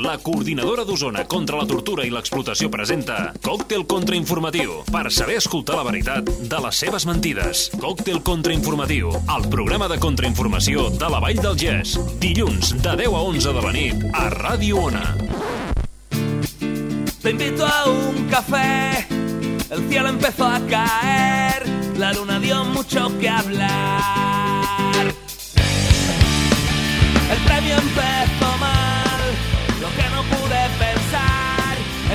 la coordinadora d'Osona contra la tortura i l'explotació presenta Còctel contrainformatiu per saber escoltar la veritat de les seves mentides. Còctel contrainformatiu, el programa de contrainformació de la Vall del Gès. Dilluns, de 10 a 11 de la nit, a Ràdio Ona. Te invito a un café, el cielo empezó a caer, la luna dio mucho que hablar. El premio empezó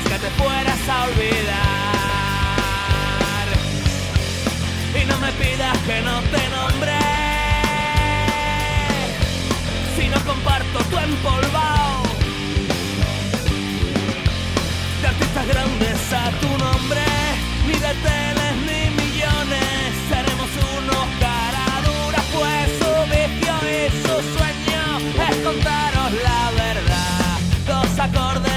mal te fueras a olvidar. Y no me pidas que no te nombre, si no comparto tu empolvado. De artistas grandes a tu nombre, ni de teles ni millones, seremos unos caraduras, pues su vicio y su sueño es contaros la verdad. Dos acordes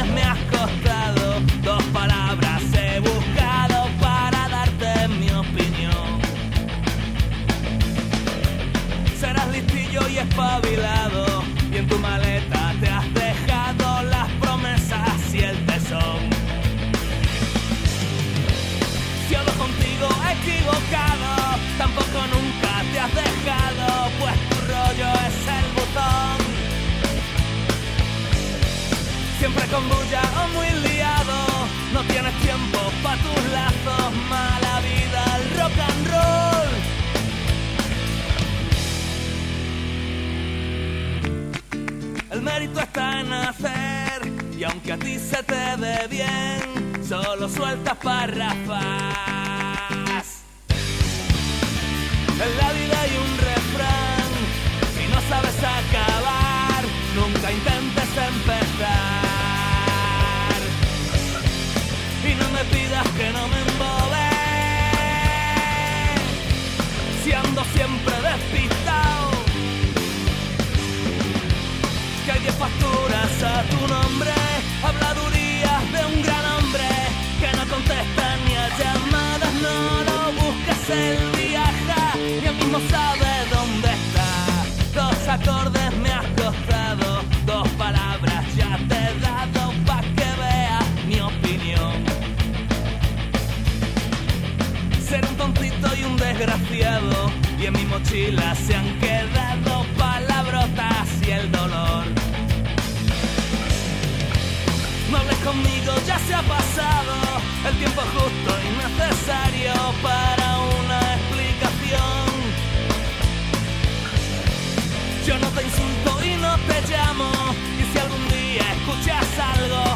y en tu maleta te has dejado las promesas y el tesón. Si hablo contigo equivocado, tampoco nunca te has dejado, pues tu rollo es el botón. Siempre con bulla o muy liado, no tienes tiempo para tus lazos, mala vida, el rock and roll. El mérito está en hacer y aunque a ti se te dé bien, solo sueltas párrafas. En la vida hay un refrán, si no sabes acabar, nunca intentes empezar. Y no me pidas que no me embobé, si ando siempre despistado facturas a tu nombre, habladurías de un gran hombre que no contesta ni a llamadas, no lo buscas, él viaja y él mismo sabe dónde está. Dos acordes me has costado, dos palabras ya te he dado pa' que veas mi opinión. Ser un tontito y un desgraciado y en mi mochila se han quedado palabrotas y el dolor. Hables conmigo, ya se ha pasado el tiempo justo y necesario para una explicación. Yo no te insulto y no te llamo, y si algún día escuchas algo,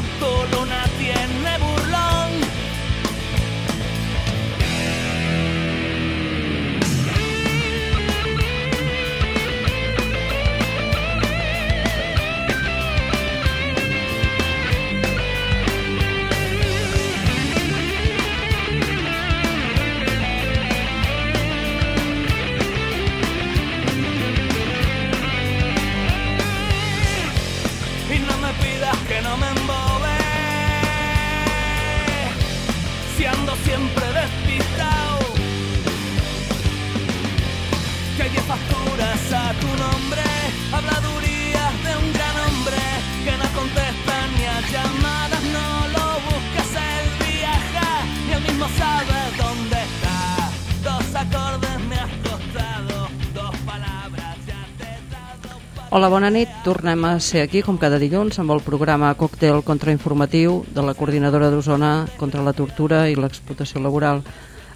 Hola, bona nit. Tornem a ser aquí, com cada dilluns, amb el programa Còctel Contrainformatiu de la Coordinadora d'Osona contra la tortura i l'explotació laboral.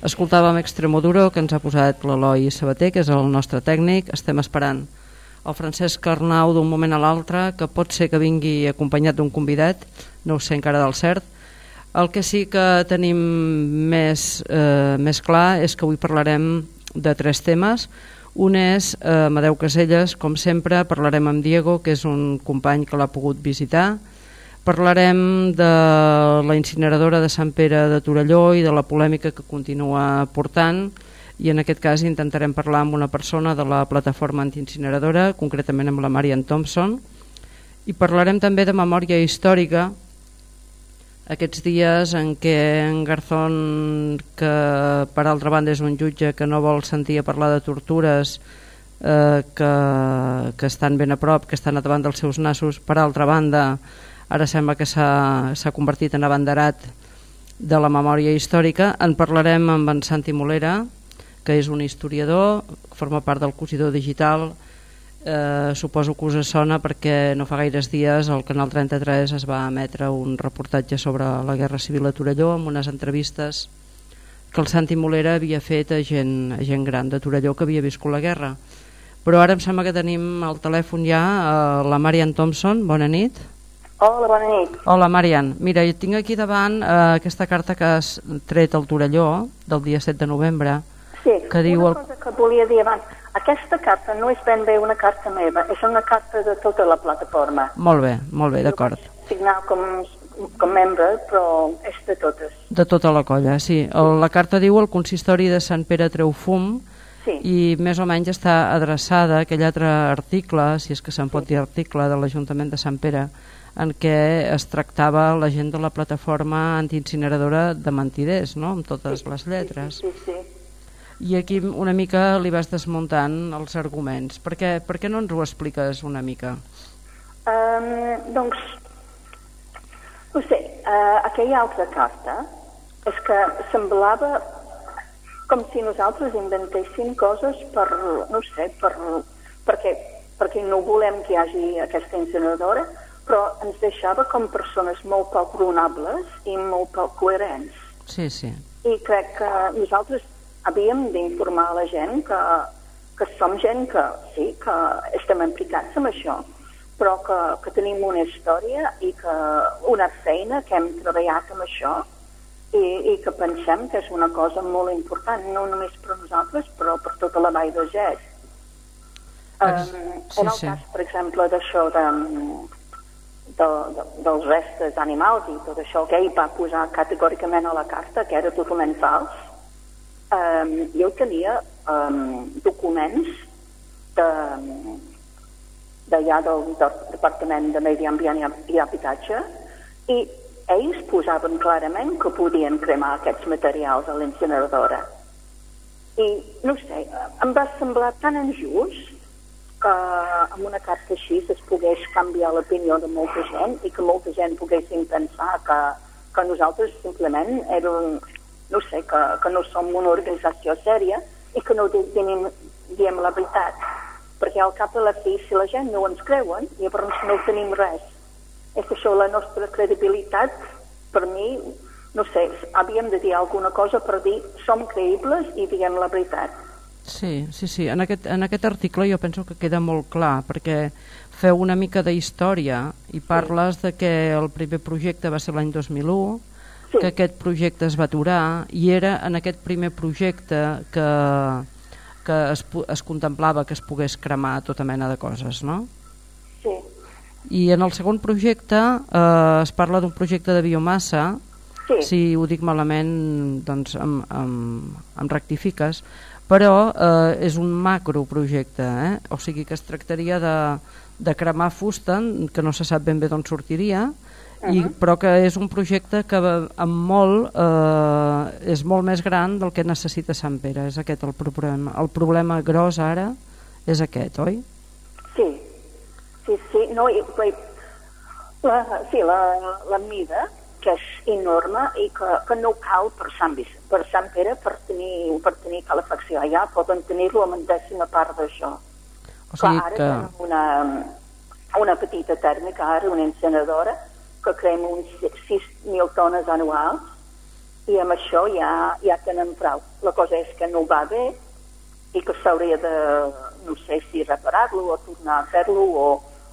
Escoltàvem Extremoduro, que ens ha posat l'Eloi Sabater, que és el nostre tècnic. Estem esperant el Francesc Arnau d'un moment a l'altre, que pot ser que vingui acompanyat d'un convidat, no ho sé encara del cert. El que sí que tenim més, eh, més clar és que avui parlarem de tres temes, un és eh, Amadeu Caselles, com sempre, parlarem amb Diego, que és un company que l'ha pogut visitar. Parlarem de la incineradora de Sant Pere de Torelló i de la polèmica que continua portant i en aquest cas intentarem parlar amb una persona de la plataforma antiincineradora, concretament amb la Marian Thompson, i parlarem també de memòria històrica, aquests dies en què en Garzón, que per altra banda és un jutge que no vol sentir a parlar de tortures, eh, que, que estan ben a prop, que estan a davant dels seus nassos, per altra banda, ara sembla que s'ha convertit en abanderat de la memòria històrica. En parlarem amb en Santi Molera, que és un historiador, forma part del Cosidor Digital, eh, suposo que us sona perquè no fa gaires dies al Canal 33 es va emetre un reportatge sobre la Guerra Civil a Torelló amb unes entrevistes que el Santi Molera havia fet a gent, a gent gran de Torelló que havia viscut la guerra. Però ara em sembla que tenim al telèfon ja eh, la Marian Thompson. Bona nit. Hola, bona nit. Hola, Marian. Mira, jo tinc aquí davant eh, aquesta carta que has tret al Torelló del dia 7 de novembre Sí, que diu una el- cosa que volia dir abans. Aquesta carta no és ben bé una carta meva, és una carta de tota la plataforma. Molt bé, molt bé, d'acord. Signar com, com membre, però és de totes. De tota la colla, sí. El, la carta diu el consistori de Sant Pere treu fum Sí, i més o menys està adreçada a aquell altre article, si és que se'n pot dir article, de l'Ajuntament de Sant Pere, en què es tractava la gent de la plataforma antiincineradora de mentiders, no?, amb totes les lletres. sí, sí. I aquí una mica li vas desmuntant els arguments. Per què, per què no ens ho expliques una mica? Um, doncs, no sé, uh, aquella altra carta és que semblava com si nosaltres inventéssim coses per, no sé, per, perquè, perquè no volem que hi hagi aquesta incineradora, però ens deixava com persones molt poc raonables i molt poc coherents. Sí, sí. I crec que nosaltres havíem d'informar la gent que, que som gent que sí, que estem implicats en això, però que, que tenim una història i que una feina que hem treballat amb això i, i que pensem que és una cosa molt important, no només per nosaltres, però per tota la vall de Gès. Ex- Um, sí, en el sí. cas, per exemple, d'això de, de, de, dels restes animals i tot això que ell va posar categòricament a la carta, que era totalment fals, um, jo tenia um, documents de, d'allà del, del Departament de Medi Ambient i, i Habitatge i ells posaven clarament que podien cremar aquests materials a l'incineradora. I, no sé, em va semblar tan injust que amb una carta així es pogués canviar l'opinió de molta gent i que molta gent poguessin pensar que, que nosaltres simplement érem, no sé, que, que no som una organització sèria i que no di- diem, la veritat. Perquè al cap de la fi, si la gent no ens creuen, llavors no tenim res. És això, la nostra credibilitat, per mi, no sé, havíem de dir alguna cosa per dir som creïbles i diem la veritat. Sí, sí, sí. En aquest, en aquest article jo penso que queda molt clar, perquè feu una mica de història i parles de que el primer projecte va ser l'any 2001, Sí. que aquest projecte es va aturar i era en aquest primer projecte que, que es, es contemplava que es pogués cremar tota mena de coses, no? Sí, I en el segon projecte eh, es parla d'un projecte de biomassa, sí. si ho dic malament doncs em, em, em rectifiques però eh, és un macroprojecte eh? o sigui que es tractaria de, de cremar fusta que no se sap ben bé d'on sortiria i, però que és un projecte que amb molt eh, és molt més gran del que necessita Sant Pere. És aquest el problema. El problema gros ara és aquest, oi? Sí, sí, sí, no, i, la, sí, la, la mida, que és enorme i que, que no cal per Sant, Vic- per Sant Pere per tenir, per tenir calefacció. Allà, poden tenir-lo amb una dècima part d'això. O sigui Clar, ara que... una, una petita tèrmica, ara una incineradora, que crema uns 6.000 tones anuals i amb això ja, ja tenen prou. La cosa és que no va bé i que s'hauria de, no sé si reparar-lo o tornar a fer-lo o,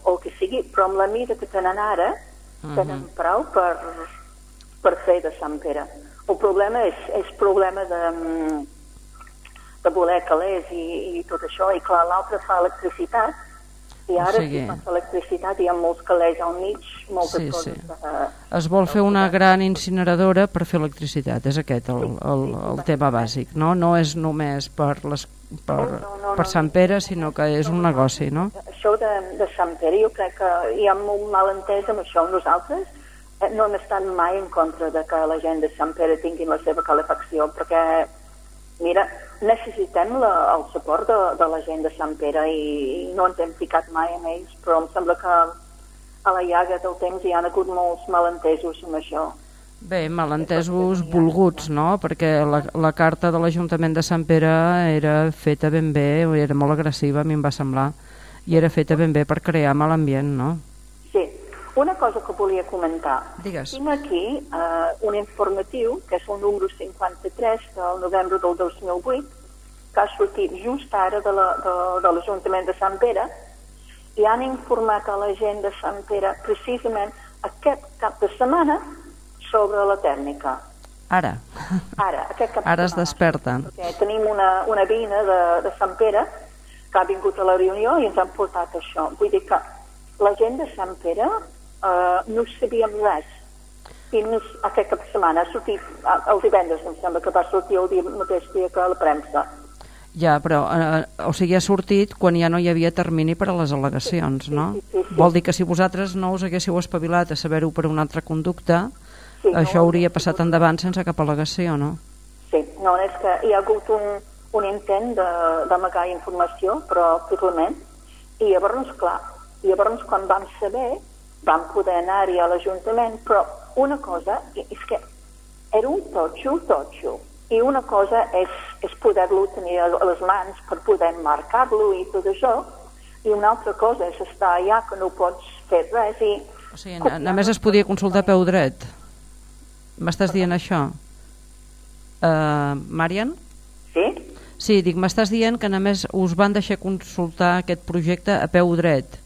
o el que sigui, però amb la mida que tenen ara tenen prou per, per fer de Sant Pere. El problema és, és problema de, mm, de voler calés i, i tot això, i clar, l'altre fa electricitat I ara O sigui- sí passa electricitat, hi ha molts calés al mig, moltes Sí, coses. sí. eh, Es vol fer una gran incineradora per fer electricitat, és aquest el, el, el tema bàsic, no? No és només per, les, per, No, no, no, per. Sant Pere, sinó que és un negoci, no? Això de, de Sant Pere, jo crec que hi ha molt malentès amb això. Nosaltres eh, no hem estat mai en contra de que la gent de Sant Pere tinguin la seva calefacció, perquè, mira, necessitem la, el suport de, de la gent de Sant Pere i, i no ens hem ficat mai en ells, però em sembla que a la llaga del temps hi ha hagut molts malentesos amb això. Bé, malentesos volguts, no? Perquè la, la carta de l'Ajuntament de Sant Pere era feta ben bé, era molt agressiva, a mi em va semblar, i era feta ben bé per crear mal ambient, no? Una cosa que volia comentar. Digues. Tinc aquí eh, un informatiu, que és el número 53 del novembre del 2008, que ha sortit just ara de la- de- de l'Ajuntament de Sant Pere, i han informat a la gent de Sant Pere precisament aquest cap de setmana sobre la tèrmica. Ara, Ara, aquest cap de ara es desperten. Perquè tenim una, una veïna de, de Sant Pere que ha vingut a la reunió i ens han portat això. Vull dir que la gent de Sant Pere eh, no sabíem res. I no, aquest cap de setmana ha sortit, eh, el divendres em sembla que va sortir el dia, mateix dia que la premsa. Ja, però, eh, o sigui, ha sortit quan ja no hi havia termini per a les al·legacions, no? sí, sí, sí. Vol dir que si vosaltres no us haguéssiu espavilat a saber-ho per un altre conducte, Sí, no, això hauria passat endavant sense cap al·legació, no? Sí, no, és que hi ha hagut un, un intent d'amagar informació, però totalment. I llavors, clar, llavors quan vam saber, vam poder anar-hi a l'Ajuntament, però una cosa és que era un totxo, totxo, i una cosa és, és poder-lo tenir a les mans per poder marcar-lo i tot això, i una altra cosa és estar allà que no pots fer res i... O sigui, a, a més es podia consultar peu dret. M'estàs dient això? Uh, Marian? Sí? Sí, dic, m'estàs dient que només us van deixar consultar aquest projecte a peu dret.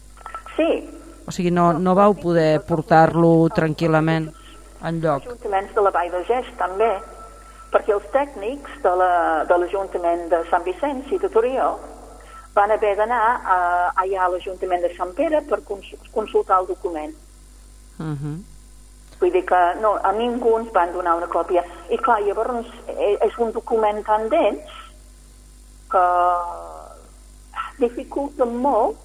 Sí, O sigui, no, no vau poder portar-lo tranquil·lament en lloc. ajuntaments de la Vall de Gest també, perquè els tècnics de la- de l'Ajuntament de, Sant Vicenç i de Torelló van haver d'anar a, allà a l'Ajuntament de Sant Pere per cons consultar el document. Uh -huh. Vull dir que no, a ningú ens van donar una còpia. I clar, llavors eh, és un document tan dens que dificulta molt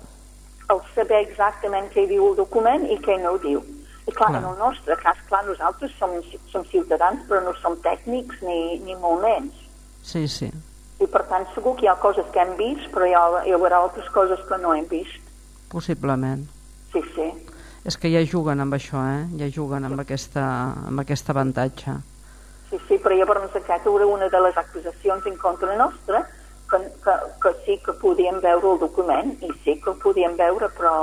el saber exactament què diu el document i què no diu. I clar, Clar. en el nostre cas, clar, nosaltres som, som ciutadans, però no som tècnics ni, ni molt menys. Sí, sí. I per tant, segur que hi ha coses que hem vist, però hi, ha, hi haurà altres coses que no hem vist. Possiblement. Sí, sí. És que ja juguen amb això, eh? Ja juguen amb, aquesta, amb aquest avantatge. Sí, sí, però llavors aquesta era una de les acusacions en contra nostra, que, que, que sí que podíem veure el document, i sí que el podíem veure, però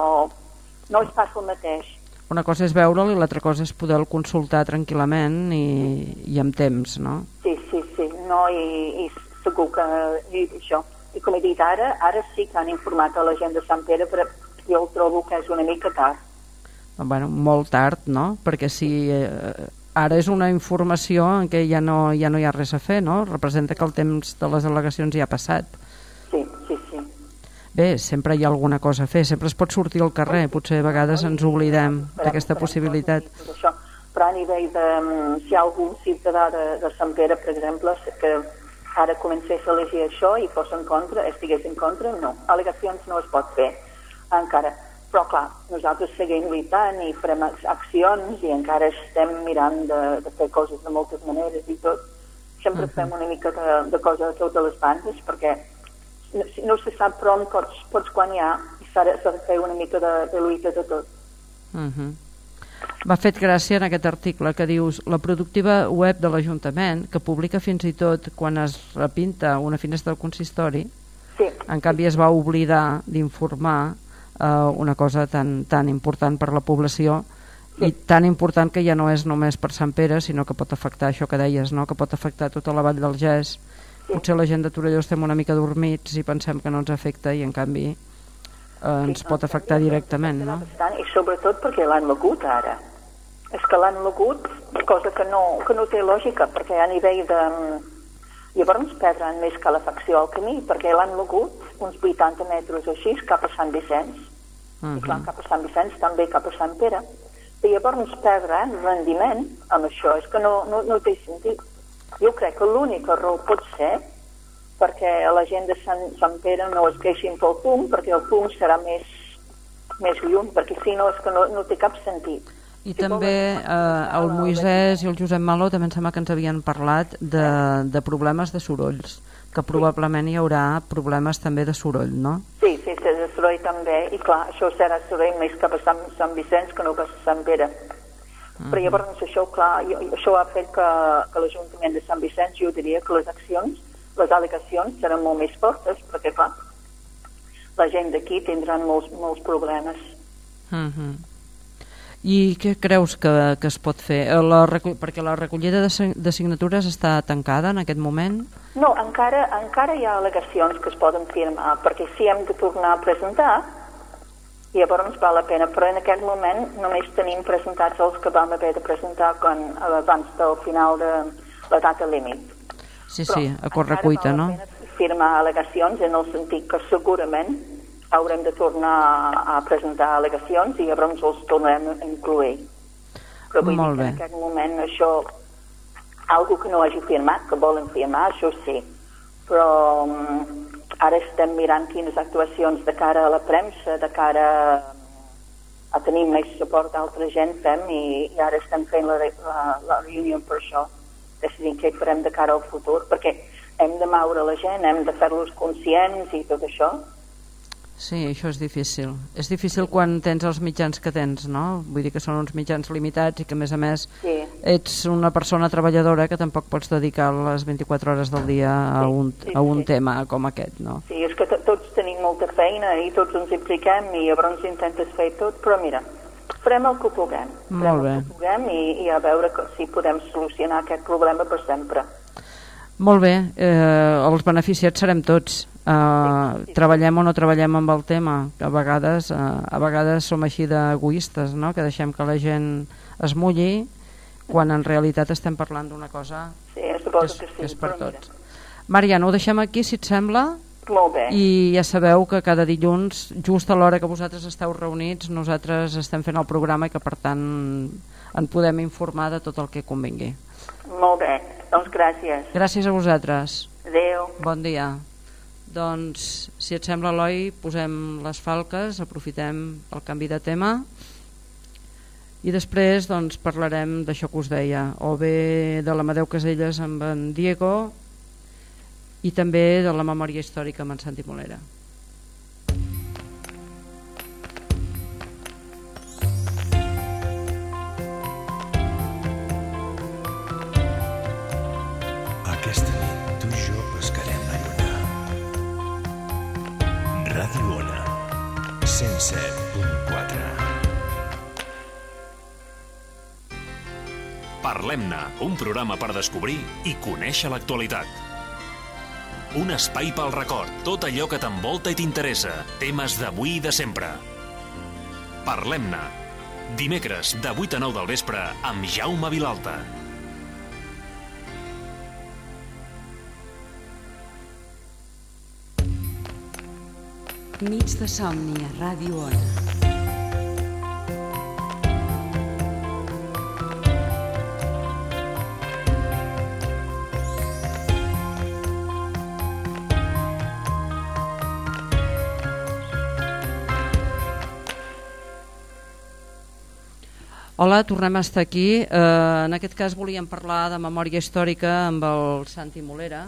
no és pas el mateix. Una cosa és veure'l i l'altra cosa és poder-lo consultar tranquil·lament i, i amb temps, no? Sí, sí, sí, no, i, i segur que i això. I com he dit ara, ara sí que han informat a la gent de Sant Pere, però jo el trobo que és una mica tard. Bueno, molt tard, no? Perquè si eh, ara és una informació en què ja no, ja no hi ha res a fer, no? Representa que el temps de les al·legacions ja ha passat. Sí, sí, sí. Bé, sempre hi ha alguna cosa a fer, sempre es pot sortir al carrer, potser a vegades ens oblidem d'aquesta possibilitat. Això. Però a nivell de... mm, Si hi ha algun ciutadà de, de Sant Pere, per exemple, que ara comencés a llegir això i fos en contra, estigués en contra, no. Al·legacions no es pot fer encara. Però clar, nosaltres seguim lluitant i farem ac- accions i encara estem mirant de, de fer coses de moltes maneres i tot. Sempre fem una mica de, de cosa de totes les bandes perquè no, si- no se sap per on pots, pots guanyar i s'ha de, s'ha de fer una mica de, de lluita de tot. Uh -huh. M'ha fet gràcia en aquest article que dius la productiva web de l'Ajuntament, que publica fins i tot quan es repinta una finestra del consistori, Sí, en canvi es va oblidar d'informar eh, una cosa tan, tan important per la població i tan important que ja no és només per Sant Pere, sinó que pot afectar això que deies, no? que pot afectar tota la vall del Gès. Potser la gent de Torelló estem una mica dormits i pensem que no ens afecta i en canvi eh, ens pot afectar directament, no? i sobretot perquè l'han mogut ara. És que l'han mogut, cosa que no, que no té lògica, perquè a nivell de... Llavors perdran més calefacció al camí, perquè l'han mogut uns 80 metres o així cap a Sant Vicenç. -huh. i clar, cap a Sant Vicenç també cap a Sant Pere i llavors perdre rendiment amb això és que no, no, no té sentit jo crec que l'única raó pot ser perquè a la gent de Sant, Sant Pere no es queixin pel fum perquè el fum serà més, més llum perquè si no és que no, no té cap sentit I també eh, el Moisès i el Josep Maló també em sembla que ens havien parlat de, de problemes de sorolls que probablement hi haurà problemes també de soroll, no? Sí, sí, sí, soroll també, i clar, això serà soroll més cap a Sant, Sant Vicenç que no cap a Sant Pere. Però llavors això, clar, això ha fet que, que l'Ajuntament de Sant Vicenç, jo diria que les accions, les al·legacions seran molt més fortes, perquè clar, la gent d'aquí tindran molts, molts problemes. Uh -huh. I què creus que, que es pot fer? Eh, La, perquè la recollida de, de signatures està tancada en aquest moment? No, encara, encara hi ha al·legacions que es poden firmar, perquè si hem de tornar a presentar, llavors val la pena, però en aquest moment només tenim presentats els que vam haver de presentar quan, abans del final de la data límit. Sí, Però sí, a correcuita, no? firmar al·legacions en el sentit que segurament haurem de tornar a presentar al·legacions i llavors els tornarem a incloure. Però vull Molt dir que bé. en aquest moment això, algú que no hagi firmat, que volen firmar, això sí. Però um, ara estem mirant quines actuacions de cara a la premsa, de cara a tenir més suport d'altra gent fem i, i ara estem fent la, la, la reunió per això decidint què farem de cara al futur perquè hem de moure la gent, hem de fer-los conscients i tot això Sí, això és difícil. És difícil quan tens els mitjans que tens, no? Vull dir que són uns mitjans limitats i que, a més a més, Sí. ets una persona treballadora que tampoc pots dedicar les 24 hores del dia a Sí, un, sí, a un sí. tema com aquest, no? Sí, és que to- tots tenim molta feina i tots ens impliquem i llavors intentes fer tot, però mira, farem el que puguem. Molt bé. el que puguem i, i a veure que, si podem solucionar aquest problema per sempre. Molt bé, eh, els beneficiats serem tots. Eh, treballem o no treballem amb el tema. A vegades, eh, a vegades som així d'egoistes, no? que deixem que la gent es mulli quan en realitat estem parlant d'una cosa Sí, que és, que sí. que és per tots. Mariano, ho deixem aquí, si et sembla, Molt bé. i ja sabeu que cada dilluns, just a l'hora que vosaltres esteu reunits, nosaltres estem fent el programa i que per tant en podem informar de tot el que convingui. Molt bé. Doncs gràcies. Gràcies a vosaltres. Adéu. Bon dia. Doncs, si et sembla, Eloi, posem les falques, aprofitem el canvi de tema i després doncs, parlarem d'això que us deia, o bé de l'Amadeu Caselles amb en Diego i també de la memòria històrica amb en Santi Molera. 107.4. Parlem-ne, un programa per descobrir i conèixer l'actualitat. Un espai pel record, tot allò que t'envolta i t'interessa, temes d'avui i de sempre. Parlem-ne, dimecres de 8 a 9 del vespre amb Jaume Vilalta. Nits de somni a Ràdio Ona. Hola, tornem a estar aquí. Eh, en aquest cas volíem parlar de memòria històrica amb el Santi Molera.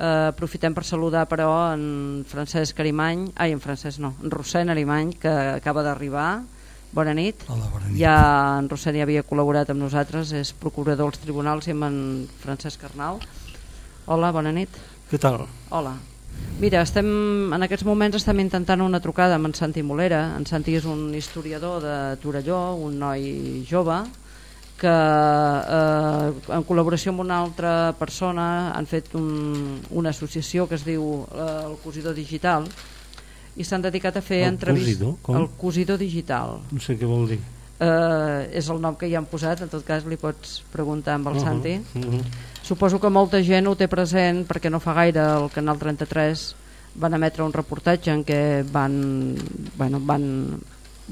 Eh, aprofitem per saludar però en Francesc Arimany, ai, en Francesc no, en Rossèn Arimany, que acaba d'arribar. Bona nit. Hola, bona nit. Ja en Rossèn ja havia col·laborat amb nosaltres, és procurador dels tribunals i amb en Francesc Arnau. Hola, bona nit. Què tal? Hola. Mira, estem, en aquests moments estem intentant una trucada amb en Santi Molera. En Santi és un historiador de Torelló, un noi jove, que eh, en col·laboració amb una altra persona han fet un, una associació que es diu eh, el Cosidor Digital i s'han dedicat a fer entrevistes... El Cosidor Digital. No sé què vol dir. Eh, és el nom que hi han posat, en tot cas li pots preguntar amb el Uh -huh, Santi. uh -huh. Suposo que molta gent ho té present perquè no fa gaire el Canal 33 van emetre un reportatge en què van, bueno, van,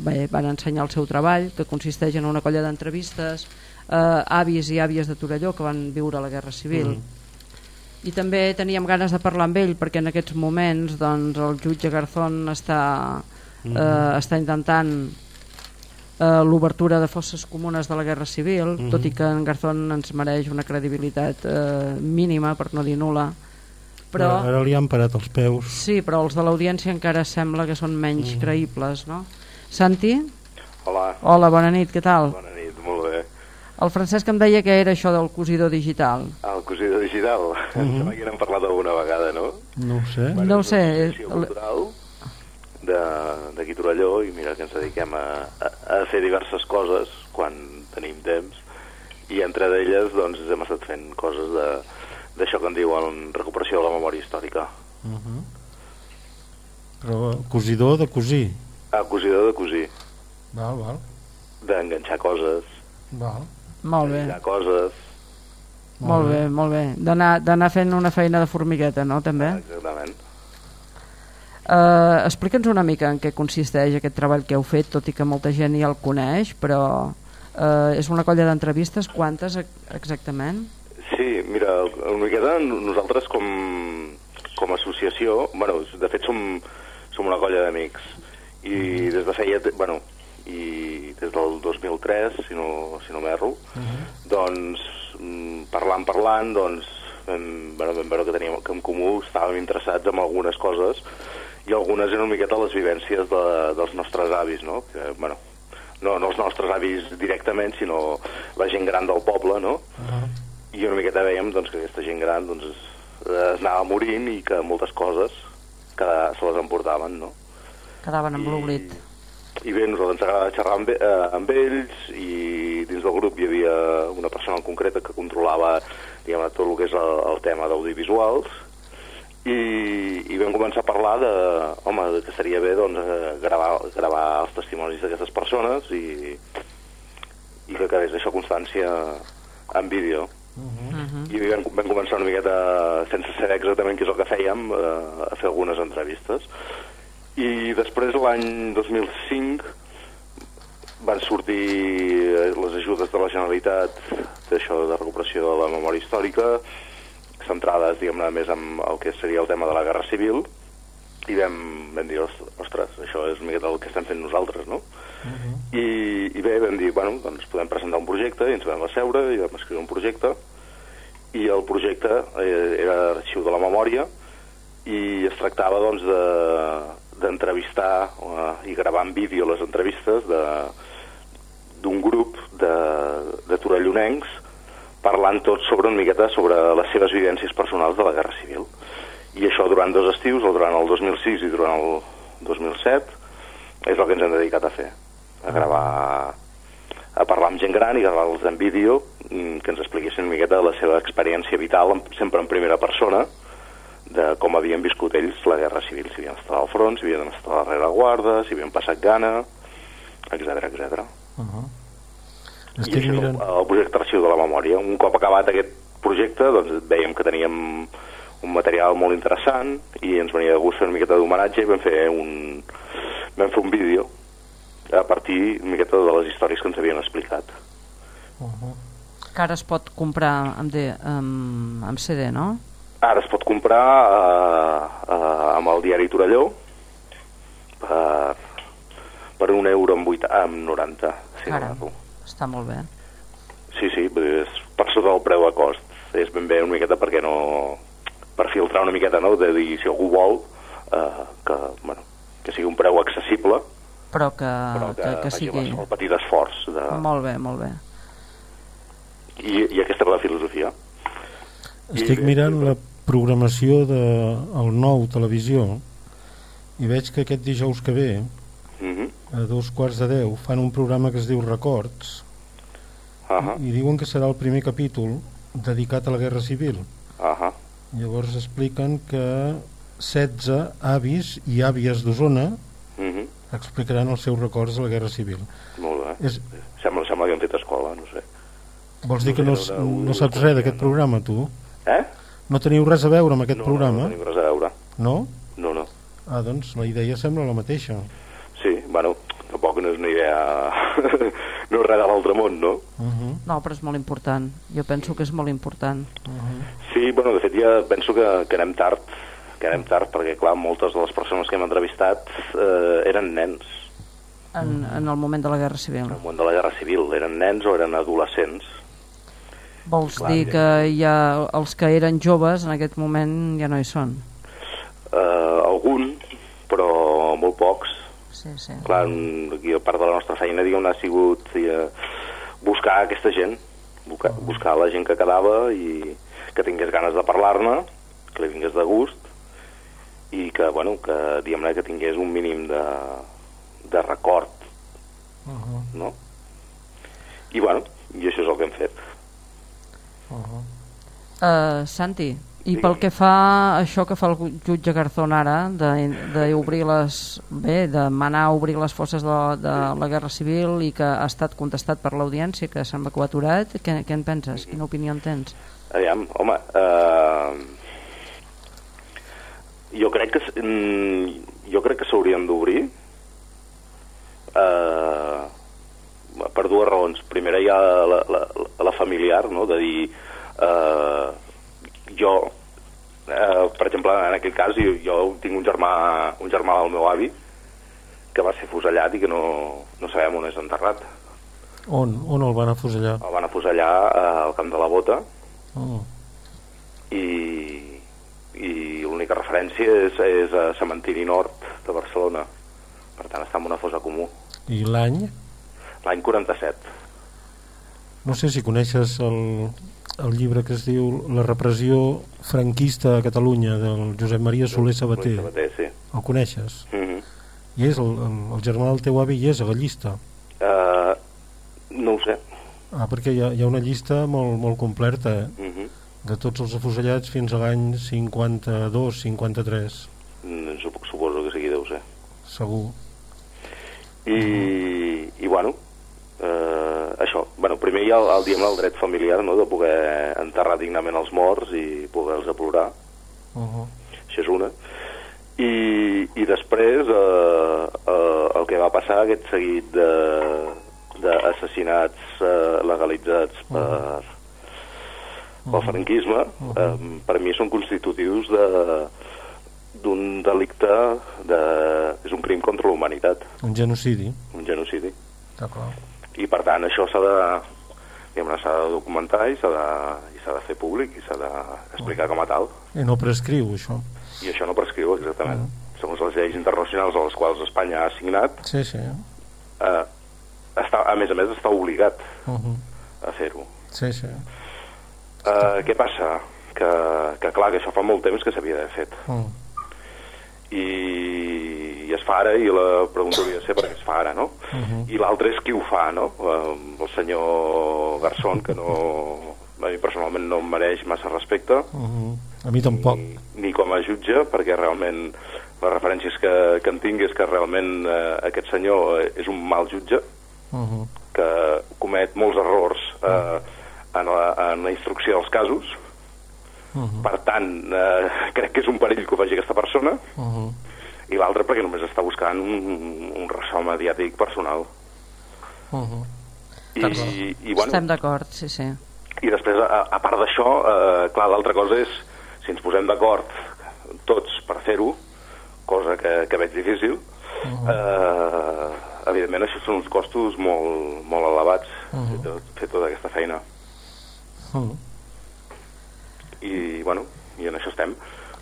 van ensenyar el seu treball, que consisteix en una colla d'entrevistes eh, avis i àvies de Torelló que van viure la Guerra Civil. Mm. I també teníem ganes de parlar amb ell perquè en aquests moments doncs, el jutge Garzón està, eh, està intentant eh, l'obertura de fosses comunes de la Guerra Civil, Mhm. tot i que en Garzón ens mereix una credibilitat eh, mínima, per no dir nula, però... Ara li han parat els peus. Sí, però els de l'audiència encara sembla que són menys Mhm. creïbles, no? Santi? Hola, Hola, bona nit, què tal? bona nit, molt bé. El Francesc em deia que era això del cosidor digital. El cosidor digital, Mhm. em sembla que n'hem parlat alguna vegada, no? No ho sé. No ho sé. És una associació cultural de- d'aquí Torelló i mira que ens dediquem a, a, a fer diverses coses quan tenim temps i entre d'elles doncs hem estat fent coses de d'això que en diuen recuperació de la memòria històrica. Uh -huh. Però cosidor de cosir. Ah, cosidor de cosir, Val, val. d'enganxar coses, val. Molt bé, de coses, molt bé, molt bé. D'anar d'anar fent una feina de formigueta, no, també? exactament. Uh, Explica'ns una mica en què consisteix aquest treball que heu fet, tot i que molta gent ja el coneix, però uh, és una colla d'entrevistes, quantes ex- exactament? Sí, mira, una miqueta nosaltres com, com a associació, bueno, de fet som, som una colla d'amics i des de feia, bueno, i des del 2003, si no, si no m'erro, doncs mm, parlant, parlant, doncs vam, bueno, vam veure que teníem que en comú estàvem interessats en algunes coses i algunes eren una miqueta les vivències de, dels nostres avis, no? Que, bueno, no, no els nostres avis directament, sinó la gent gran del poble, no? i una miqueta veiem doncs, que aquesta gent gran doncs, es, es anava morint i que moltes coses que se les emportaven, no? Quedaven amb l'oblit. I bé, nosaltres ens agrada xerrar amb, eh, amb ells i dins del grup hi havia una persona en concreta que controlava diguem tot el que és el, el tema d'audiovisuals i, i vam començar a parlar de, home, de que seria bé doncs, eh, gravar, gravar els testimonis d'aquestes persones i, i que quedés això constància en vídeo. I vam, vam començar una miqueta, sense saber exactament què és el que fèiem, eh, a fer algunes entrevistes. I després, l'any 2005, van sortir eh, les ajudes de la Generalitat d'això de recuperació de la memòria històrica, centrades, diguem-ne, més en el que seria el tema de la Guerra Civil, i vam, vam dir, "Ost- ostres, això és una miqueta el que estem fent nosaltres, no? I, I bé, vam dir, bueno, doncs podem presentar un projecte, i ens vam asseure, i vam escriure un projecte, i el projecte eh, era l'arxiu de la memòria, i es tractava, doncs, de d'entrevistar eh, i gravar en vídeo les entrevistes d'un grup de, de torellonencs parlant tots sobre una miqueta sobre les seves vivències personals de la Guerra Civil. I això durant dos estius, o durant el 2006 i durant el 2007, és el que ens hem dedicat a fer. A gravar, a parlar amb gent gran i gravar-los en vídeo mm, que ens expliquessin una miqueta la seva experiència vital, sempre en primera persona, de com havien viscut ells la Guerra Civil, si havien estat al front, si havien estat a la rereguarda, si havien passat gana, etc etc. Uh -huh. I Estic això, mirant... el projecte Arxiu de la Memòria. Un cop acabat aquest projecte, doncs veiem que teníem un material molt interessant i ens venia de gust fer una miqueta d'homenatge i vam fer un, vam fer un vídeo a partir una miqueta de les històries que ens havien explicat. Uh -huh. Que ara es pot comprar amb, de, amb, amb CD, no? Ara es pot comprar eh, eh, amb el diari Torelló per, per un euro amb, 8, amb 90, si Caram. no. Està molt bé. Sí, sí, és per sota del preu a cost. És ben bé una miqueta perquè no... per filtrar una miqueta, no?, de dir si algú vol eh, que, bueno, que sigui un preu accessible, Però que, però que, que, que sigui... el petit esforç. De... Molt bé, molt bé. I, I aquesta és la filosofia. Estic I- mirant la programació de el nou televisió i veig que aquest dijous que ve Mm -hmm. a dos quarts de deu fan un programa que es diu Records uh -huh. i diuen que serà el primer capítol dedicat a la Guerra Civil uh -huh. llavors expliquen que 16 avis i àvies d'Osona Mm -hmm. explicaran els seus records de la Guerra Civil Molt bé. És- Sembla, sembla que han fet escola, no sé. vols dir que no, no saps res d'aquest programa tu? Eh? No teniu res a veure amb aquest no, programa? No, no tenim res a veure. no? No, Ah, doncs la idea sembla la mateixa. Sí, bueno, tampoc no és una idea... no és res de l'altre món, no? Uh -huh. No, però és molt important. Jo penso que és molt important. Uh -huh. Sí, bueno, de fet ja penso que, que anem tard, que anem tard, perquè clar, moltes de les persones que hem entrevistat eh, eren nens, En, en el moment de la Guerra Civil. en el món de la Guerra Civil, eren nens o eren adolescents. Vols Clar, dir que ja els que eren joves en aquest moment ja no hi són? Eh, algun, però molt pocs. Sí, sí. Clar, mm, aquí a part de la nostra feina, diguem, ha sigut eh, buscar aquesta gent, buscar, buscar la gent que quedava i que tingués ganes de parlar-ne, que li vingués de gust i que, bueno, que, diguem-ne, que tingués un mínim de, de record, Uh -huh. no? I, bueno, i això és el que hem fet. Uh -huh. Uh, Santi, i Digue'm. pel que fa a això que fa el jutge Garzón ara, de, de obrir les, bé, de manar a obrir les fosses de, la- de la Guerra Civil i que ha estat contestat per l'audiència, que sembla que ho ha aturat, què, què en penses? Quina opinió en tens? Aviam, home, eh, jo crec que mm, jo crec que s'haurien d'obrir eh, per dues raons. Primera hi ha la, la, la familiar, no?, de dir eh, jo, eh, per exemple, en aquell cas, jo, jo tinc un germà, un germà del meu avi que va ser fusellat i que no, no sabem on és enterrat. On, on el van afusellar? El van afusellar eh, al camp de la Bota, Oh. i, i l'única referència és, és a Cementiri Nord de Barcelona per tant està en una fosa comú I l'any? L'any 47 No sé si coneixes el, el llibre que es diu La repressió franquista a Catalunya del Josep Maria Soler Sabater. Sabater sí. El coneixes? mm -hmm. I és el, el, el germà del teu avi i és a la llista. uh, no ho sé Ah, perquè hi ha, hi ha una llista molt, molt completa eh? mm -hmm. de tots els afusellats fins a l'any 52-53, Mm, sup suposo que sigui deu ser segur. i, i eh, això, bueno, primer hi ha el, el, diguem, el dret familiar no? de poder enterrar dignament els morts i poder-los aplorar Uh -huh. això és una i, i després eh, eh, el que va passar aquest seguit de d'assassinats eh, legalitzats per pel franquisme eh, per mi són constitutius de d'un delicte de, és un crim contra la humanitat Un genocidi. un genocidi D'acord. i per tant això s'ha de diguem-ne, s'ha de documentar i s'ha de, i de fer públic i s'ha d'explicar com a tal I no prescriu, això. i això no prescriu exactament segons les lleis internacionals a les quals Espanya ha signat Sí, sí. eh, està, a més a més està obligat Uh -huh. a fer-ho Sí, sí. eh, què passa? Que, que clar, que això fa molt temps que s'havia d'haver fet Uh. I, i es fa ara i la pregunta hauria de ser per què es fa ara, no? Uh -huh. i l'altre és qui ho fa, no? El senyor Garzón, que no, a mi personalment no em mereix massa respecte, Uh -huh. A mi tampoc. ni, ni com a jutge, perquè realment les referències que, que en tinc és que realment eh, aquest senyor eh, és un mal jutge, Uh -huh. que comet molts errors eh, en, la, en la instrucció dels casos, Uh -huh. per tant, eh, crec que és un perill que ho faci aquesta persona, Uh -huh. i l'altre perquè només està buscant un, un ressò mediàtic personal. Uh -huh. I, i, bueno, Estem d'acord, sí, sí. I després, a, a part d'això, eh, clar, l'altra cosa és, si ens posem d'acord tots per fer-ho, cosa que, que veig difícil, eh, evidentment això són uns costos molt, molt elevats, fer, tot, fer tota aquesta feina. Uh -huh. I, bueno, i en això estem.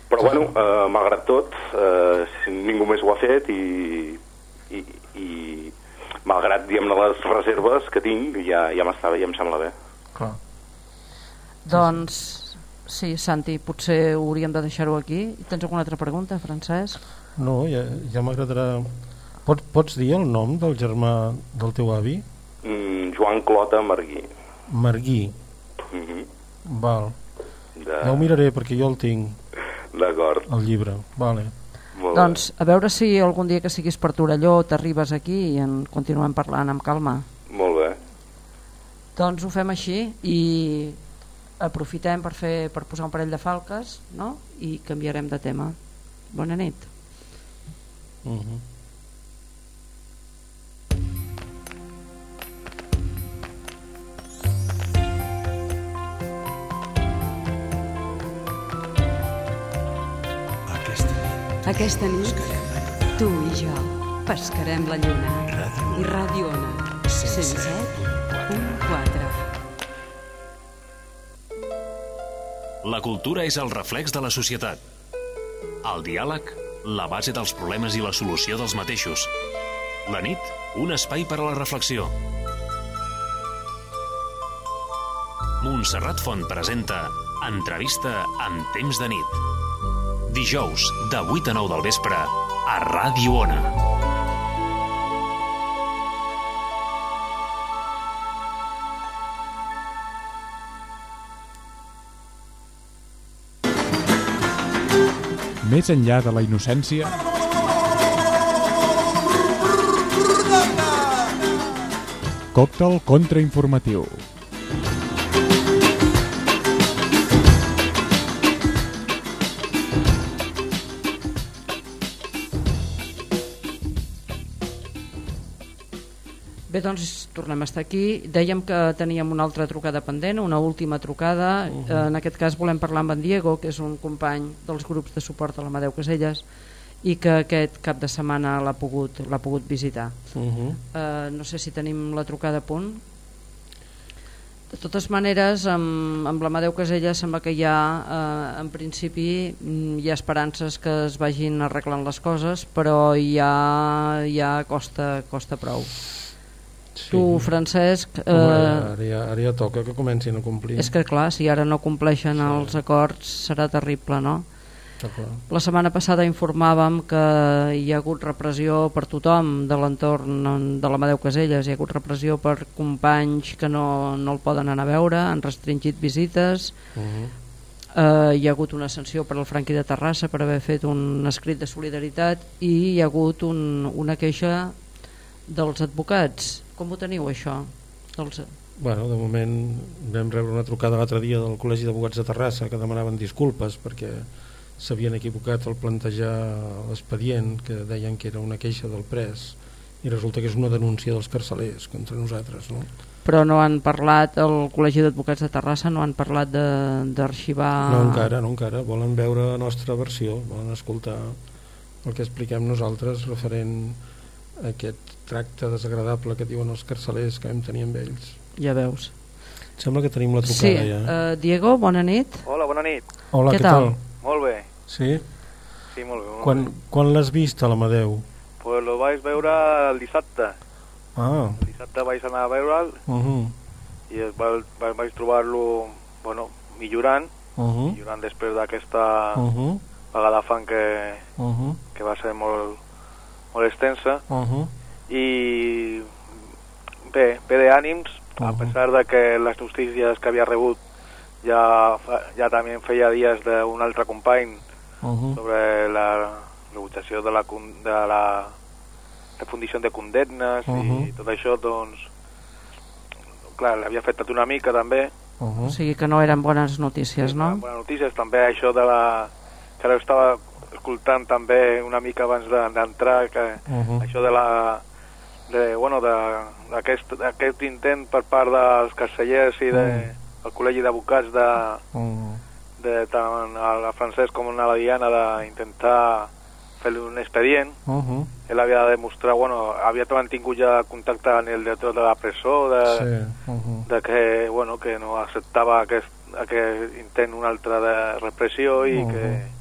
Però, bueno, eh, malgrat tot, eh, ningú més ho ha fet i, i, i malgrat, diguem-ne, les reserves que tinc, ja, ja m'està bé, ja em sembla bé. Clar. Doncs, sí, Santi, potser hauríem de deixar-ho aquí. Tens alguna altra pregunta, Francesc? No, ja, ja m'agradarà... Pots, pots dir el nom del germà del teu avi? Mm, Joan Clota Marguí. Marguí. Mm -hmm. Val. De... Ja ho miraré perquè jo el tinc, D'acord. el llibre. Vale. Molt bé. Doncs a veure si algun dia que siguis per Torelló t'arribes aquí i en continuem parlant amb calma. Molt bé. Doncs ho fem així i aprofitem per, fer, per posar un parell de falques no? i canviarem de tema. Bona nit. Uh -huh. Aquesta nit, tu i jo pescarem la lluna. I Ràdio Ona, 107.4. La cultura és el reflex de la societat. El diàleg, la base dels problemes i la solució dels mateixos. La nit, un espai per a la reflexió. Montserrat Font presenta Entrevista en temps de nit. Dijous, de 8 a 9 del vespre, a Ràdio Ona. Més enllà de la innocència, còctel contrainformatiu. Bé, doncs tornem a estar aquí. Dèiem que teníem una altra trucada pendent, una última trucada. Uh -huh. En aquest cas volem parlar amb en Diego, que és un company dels grups de suport a l'Amadeu Caselles i que aquest cap de setmana l'ha pogut, pogut visitar. Uh -huh. Uh, no sé si tenim la trucada a punt. De totes maneres, amb, amb l'Amadeu Caselles sembla que hi ha, eh, en principi, mm, hi ha esperances que es vagin arreglant les coses, però ja, ja costa, costa prou. Sí. Tu, Francesc... Home, Eh, ara, ja, ara ja toca que comencin a complir. és que, clar, si ara no compleixen els acords serà terrible, no? La setmana passada informàvem que hi ha hagut repressió per tothom de l'entorn de l'Amadeu Caselles, hi ha hagut repressió per companys que no, no el poden anar a veure, han restringit visites, Uh -huh. eh, hi ha hagut una sanció per al Franqui de Terrassa per haver fet un escrit de solidaritat i hi ha hagut un, una queixa dels advocats. Com ho teniu, això? Dels... Bueno, de moment vam rebre una trucada l'altre dia del Col·legi d'Advocats de Terrassa que demanaven disculpes perquè s'havien equivocat al plantejar l'expedient que deien que era una queixa del pres i resulta que és una denúncia dels carcelers contra nosaltres no? Però no han parlat, el Col·legi d'Advocats de Terrassa no han parlat de- d'arxivar... no encara, no encara, volen veure la nostra versió volen escoltar el que expliquem nosaltres referent a aquest tracte desagradable que diuen els carcelers que vam tenir amb ells Ja veus. sembla que tenim la trucada Sí, ja uh, Diego, bona nit. Hola, bona nit. Hola, què què, tal? tal? Molt bé. Sí? Sí, molt bé. Molt Quan, bé. quan l'has vist a l'Amadeu? Pues lo vaig veure el dissabte. Ah, El dissabte vaig anar a veure'l uh -huh, i es va, va, vaig trobar-lo bueno, millorant, uh -huh, millorant després d'aquesta uh -huh, vegada fan que, uh -huh, que va ser molt, molt extensa uh -huh. I bé, bé d'ànims, a Mhm. pesar de que les notícies que havia rebut ja, fa- ja també feia dies d'un altre company Uh -huh. sobre la rebutació de la, de la refundició de condemnes uh -huh. i Mhm. tot això, doncs, clar, l'havia afectat una mica també. Uh O -huh. sigui que no eren bones notícies, no? Bones notícies, també això de la... que ara estava escoltant també una mica abans de- d'entrar, que Uh -huh. això de la de, bueno, d'aquest intent per part dels carcellers i de, el col·legi d'advocats de, Uh -huh. de tant a la Francesc com a la Diana d'intentar fer-li un expedient Uh -huh. ell havia de demostrar, bueno, havia mantingut ja contacte amb el director de la presó de, Sí. Uh -huh. de que, bueno, que no acceptava aquest, aquest intent un altre de repressió i Mhm. que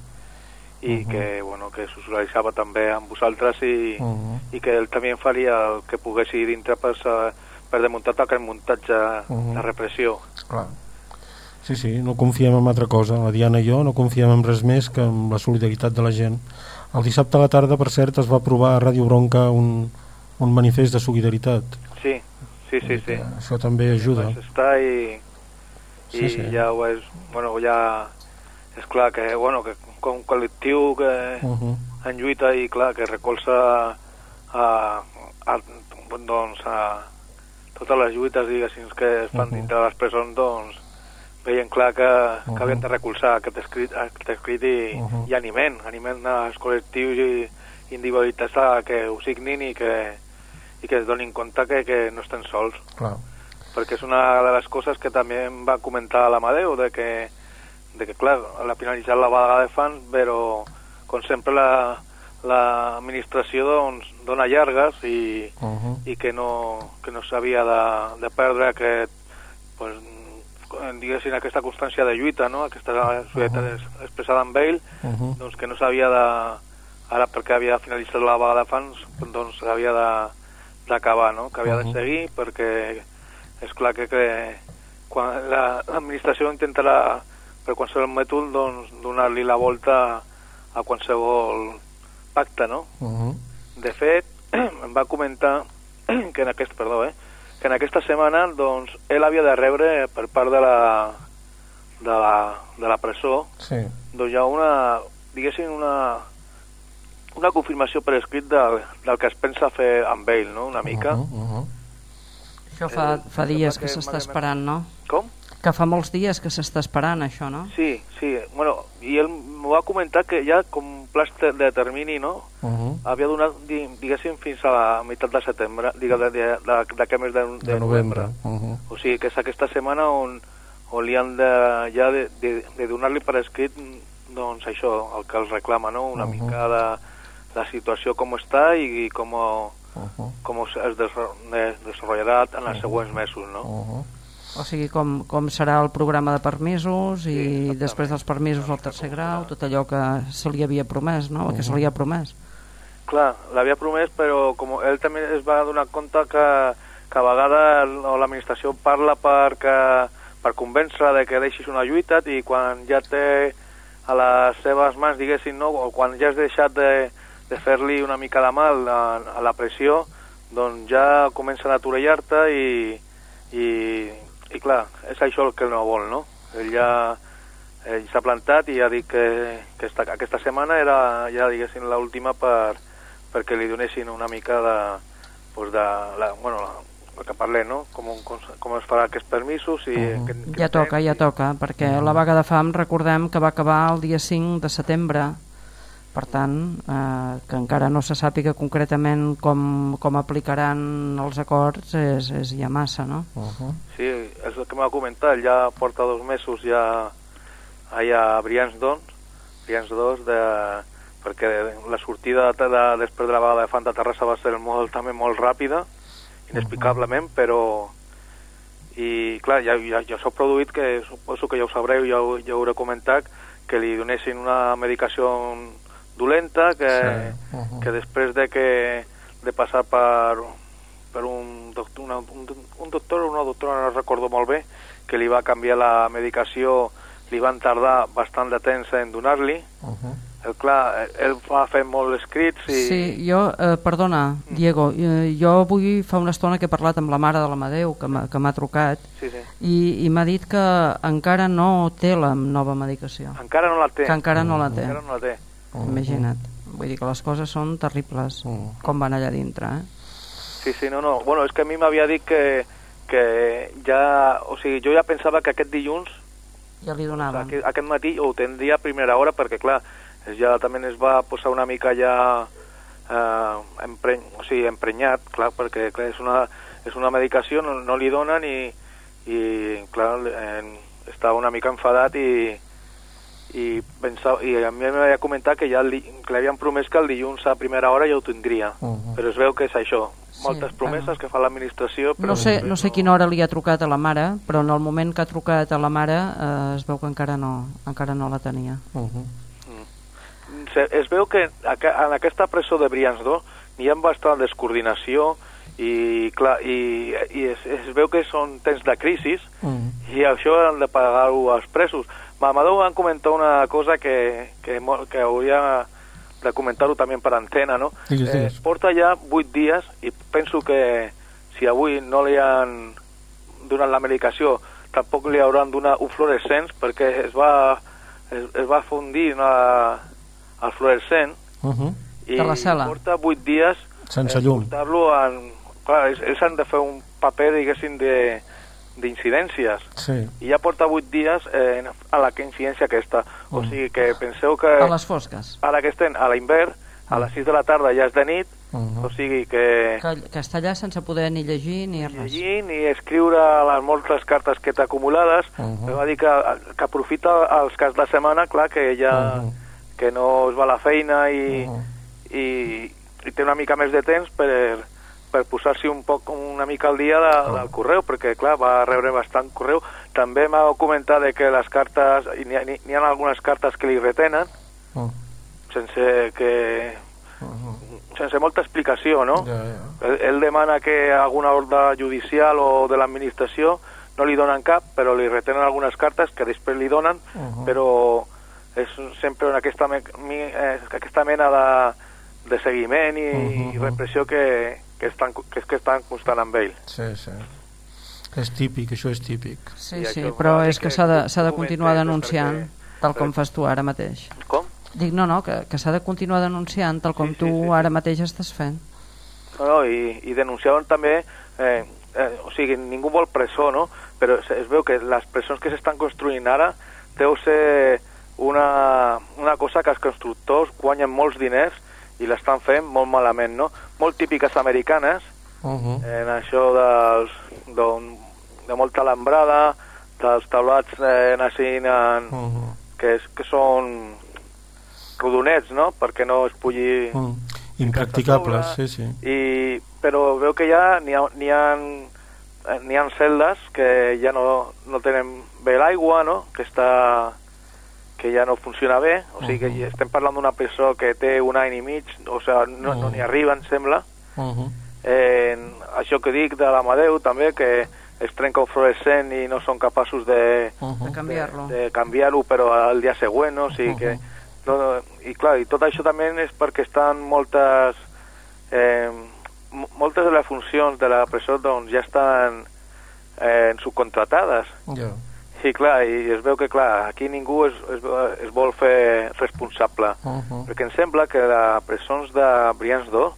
i Mhm. que, bueno, que s'ho solidaritzava també amb vosaltres i, Mhm. i que ell també faria el que poguessi dintre per, per desmuntar tot aquest muntatge Mhm. de repressió. Clar. Sí, sí, no confiem en altra cosa. La Diana i jo no confiem en res més que en la solidaritat de la gent. El dissabte a la tarda, per cert, es va aprovar a Ràdio Bronca un, un manifest de solidaritat. Sí, sí, sí, sí. Això també ajuda. Vaig estar i, i Sí, sí. ja ho és, bueno, ja és clar que, bueno, que com col·lectiu que Uh -huh. en lluita i clar, que recolza a, a, doncs, a totes les lluites, diguéssim, que es fan Mhm. dintre de les presons, doncs veien clar que, Mhm. que havien de recolzar aquest escrit, aquest escrit i, Mhm. i animen, animen als col·lectius i, individualitzar que ho signin i que, i que es donin compte que, que no estan sols. Clar. Perquè és una de les coses que també em va comentar l'Amadeu, de que, de que, clar, la finalitzat la vaga de fans, però, com sempre, la, l'administració doncs, dona llargues i, Uh -huh. i que no, que no s'havia de, de perdre aquest, pues, diguéssim, aquesta constància de lluita, no? aquesta solidaritat uh -huh. expressada amb ell, Uh -huh. doncs que no s'havia de... Ara, perquè havia finalitzat la vaga de fans, doncs s'havia de d'acabar, no? que havia Uh-huh. de seguir, perquè és clar que, que quan la- l'administració intentarà per qualsevol mètode doncs, donar-li la volta a qualsevol pacte, no? Uh -huh. De fet, em va comentar que en aquest, perdó, eh, que en aquesta setmana doncs, ell havia de rebre per part de la, de la, de la presó Sí. doncs hi ha una, diguéssim, una, una confirmació per escrit del, del que es pensa fer amb ell, no?, una mica. Uh -huh. Uh -huh. Això fa, Eh, fa dies que s'està esperant, no? Com? Que fa molts dies que s'està esperant, això, no? Sí, sí, bueno, i ell m'ho va comentar que ja com pla de termini, no?, Uh -huh. havia donat, di- diguéssim, fins a la meitat de setembre, digue, de, de, de, d'aquest mes de, de, De novembre. Uh -huh. O sigui, que és aquesta setmana on, on li han de, ja de, de, de donar-li per escrit doncs això, el que els reclama, no? Una Uh-huh. mica de la situació com està i, i com, Uh -huh. com es desenvoluparà en els següents mesos, no? Uh -huh. O sigui, com, com serà el programa de permisos i Sí, després dels permisos al tercer grau, tot allò que se li havia promès, no? Que se li ha promès. Clar, l'havia promès, però com ell també es va donar compte que, que a vegades l'administració parla perquè, per convèncer de que deixis una lluita i quan ja té a les seves mans, diguéssim, no? o quan ja has deixat de, de fer-li una mica de mal a, a la pressió, doncs ja comencen a aturellar-te i, i, i clar, és això el que no vol, no? Ell ja ell s'ha plantat i ha dit que, que esta, aquesta setmana era ja, diguéssim, l'última per, perquè li donessin una mica de, pues de la, bueno, la, el que parlem, no? Com, com, com es farà aquests permisos i... Mhm. que, que Ja toca, ja toca, perquè la vaga de fam, recordem que va acabar el dia 5 de setembre, per tant, eh, que encara no se sàpiga concretament com, com aplicaran els acords és, és ja massa, no? Uh -huh. Sí, és el que m'ha comentat, ja porta dos mesos ja allà a Brians d'Ons, Brians d'Ons, de, perquè la sortida de, de, després de la vaga de Fanta Terrassa va ser molt, també molt ràpida, inexplicablement, però i clar, ja, ja, ja s'ha produït que suposo que ja ho sabreu, ja, ho- ja ho hauré comentat que li donessin una medicació dolenta que, Sí, uh-huh. que després de que de passar per, per un, doctor, una, un, un doctor o una doctora, no recordo molt bé, que li va canviar la medicació, li van tardar bastant de temps en donar-li. Uh -huh. El, clar, ell va fer molts escrits i... Sí, jo, eh, perdona, Diego, eh, jo avui fa una estona que he parlat amb la mare de l'Amadeu, que m'ha que m'ha trucat, Sí, sí. i, i m'ha dit que encara no té la nova medicació, Encara no la té. que encara no la té. Encara no la té. Imagina't. Vull dir que les coses són terribles, Mm. com van allà dintre, eh? Sí, sí, no, no. Bueno, és que a mi m'havia dit que, que ja... O sigui, jo ja pensava que aquest dilluns, Ja li donaven. aquest, aquest matí, ho tindria a primera hora, perquè, clar, ja també es va posar una mica ja eh, empreny, o sigui, emprenyat, clar, perquè clar, és, una, és una medicació, no, no li donen i, i clar, eh, estava una mica enfadat i, i, pensava, i a mi m'havia comentat que ja li, que li havien promès que el dilluns a primera hora ja ho tindria, Mhm. però es veu que és això, Sí, moltes promeses bueno. que fa l'administració, però No sé, no sé quina hora li ha trucat a la mare, però en el moment que ha trucat a la mare eh, es veu que encara no, encara no la tenia. Uh -huh. se, es veu que en aquesta presó de Brians 2 hi ha bastant descoordinació i, clar, i, i es, es veu que són temps de crisi Uh -huh. i això han de pagar-ho als presos. Mamadou van comentar una cosa que, que, que hauria de comentar-ho també per antena, no? Digues, Eh, digues. porta ja vuit dies i penso que si avui no li han donat la medicació tampoc li hauran donat un fluorescent perquè es va, es, es va fundir una, el fluorescent Uh -huh. i De la cel·la. porta vuit dies Sense eh, llum. portar-lo en... Clar, ells, ells han de fer un paper, diguéssim, de d'incidències Sí. i ja porta vuit dies eh, a la que incidència aquesta o Mm. sigui que penseu que A les fosques. ara que estem a l'hivern a les 6 de la tarda ja és de nit, Uh -huh. o sigui que Que, que està allà sense poder ni llegir ni res. llegir ni escriure les moltes cartes que té acumulades, uh. -huh. va dir que, que aprofita els caps de setmana, clar, que ja Uh -huh. que no es va a la feina i, Uh -huh. i, i té una mica més de temps per, per posar-s'hi un poc una mica al dia de, Oh. del correu, perquè clar, va rebre bastant correu. També m'ha comentat de que les cartes, n'hi ha, n'hi ha algunes cartes que li retenen, Uh sense que -huh. sense molta explicació, no? Ja, ja. Ell, ell demana que alguna ordre judicial o de l'administració no li donen cap, però li retenen algunes cartes que després li donen, Uh -huh. però és sempre en aquesta, me, mi, eh, aquesta mena de, de seguiment i, Uh-huh. i repressió que, que, estan, que, és que estan constant amb ell. Sí, sí. És típic, això és típic. Sí, I sí, però és que que s'ha de, s'ha de continuar això, denunciant, perquè- tal com fas tu ara mateix. Com? Dic, no, no, que, que s'ha de continuar denunciant, tal com Sí, sí, tu sí, sí. ara mateix estàs fent. No, no, i, i denunciaven també, eh, eh, o sigui, ningú vol presó, no? Però es, es veu que les presons que s'estan construint ara deu ser una, una cosa que els constructors guanyen molts diners i l'estan fent molt malament, no? Molt típiques americanes, Uh -huh. en això dels, don, de molta alambrada, dels taulats eh, així en, Uh -huh. que, és, que són rodonets, no?, perquè no es pugui... Uh -huh. Impracticables, sí, sí. I, però veu que ja n'hi ha, n'hi ha, eh, ha celdes que ja no, no tenen bé l'aigua, no?, que està que ja no funciona bé, o sigui que Mhm. estem parlant d'una presó que té un any i mig, o sigui, no, no n'hi arriba, em sembla. Uh -huh. Eh, això que dic de l'Amadeu també, que es trenca un fluorescent i no són capaços de, Uh De -huh. canviar-lo. de canviar-ho però al dia següent, no? o sigui que no, no, i clar, i tot això també és perquè estan moltes eh, moltes de les funcions de la presó doncs ja estan eh, subcontratades Ja. I clar, i es veu que clar, aquí ningú es, es, es vol fer responsable Uh -huh. perquè em sembla que la presons de Brians d'Or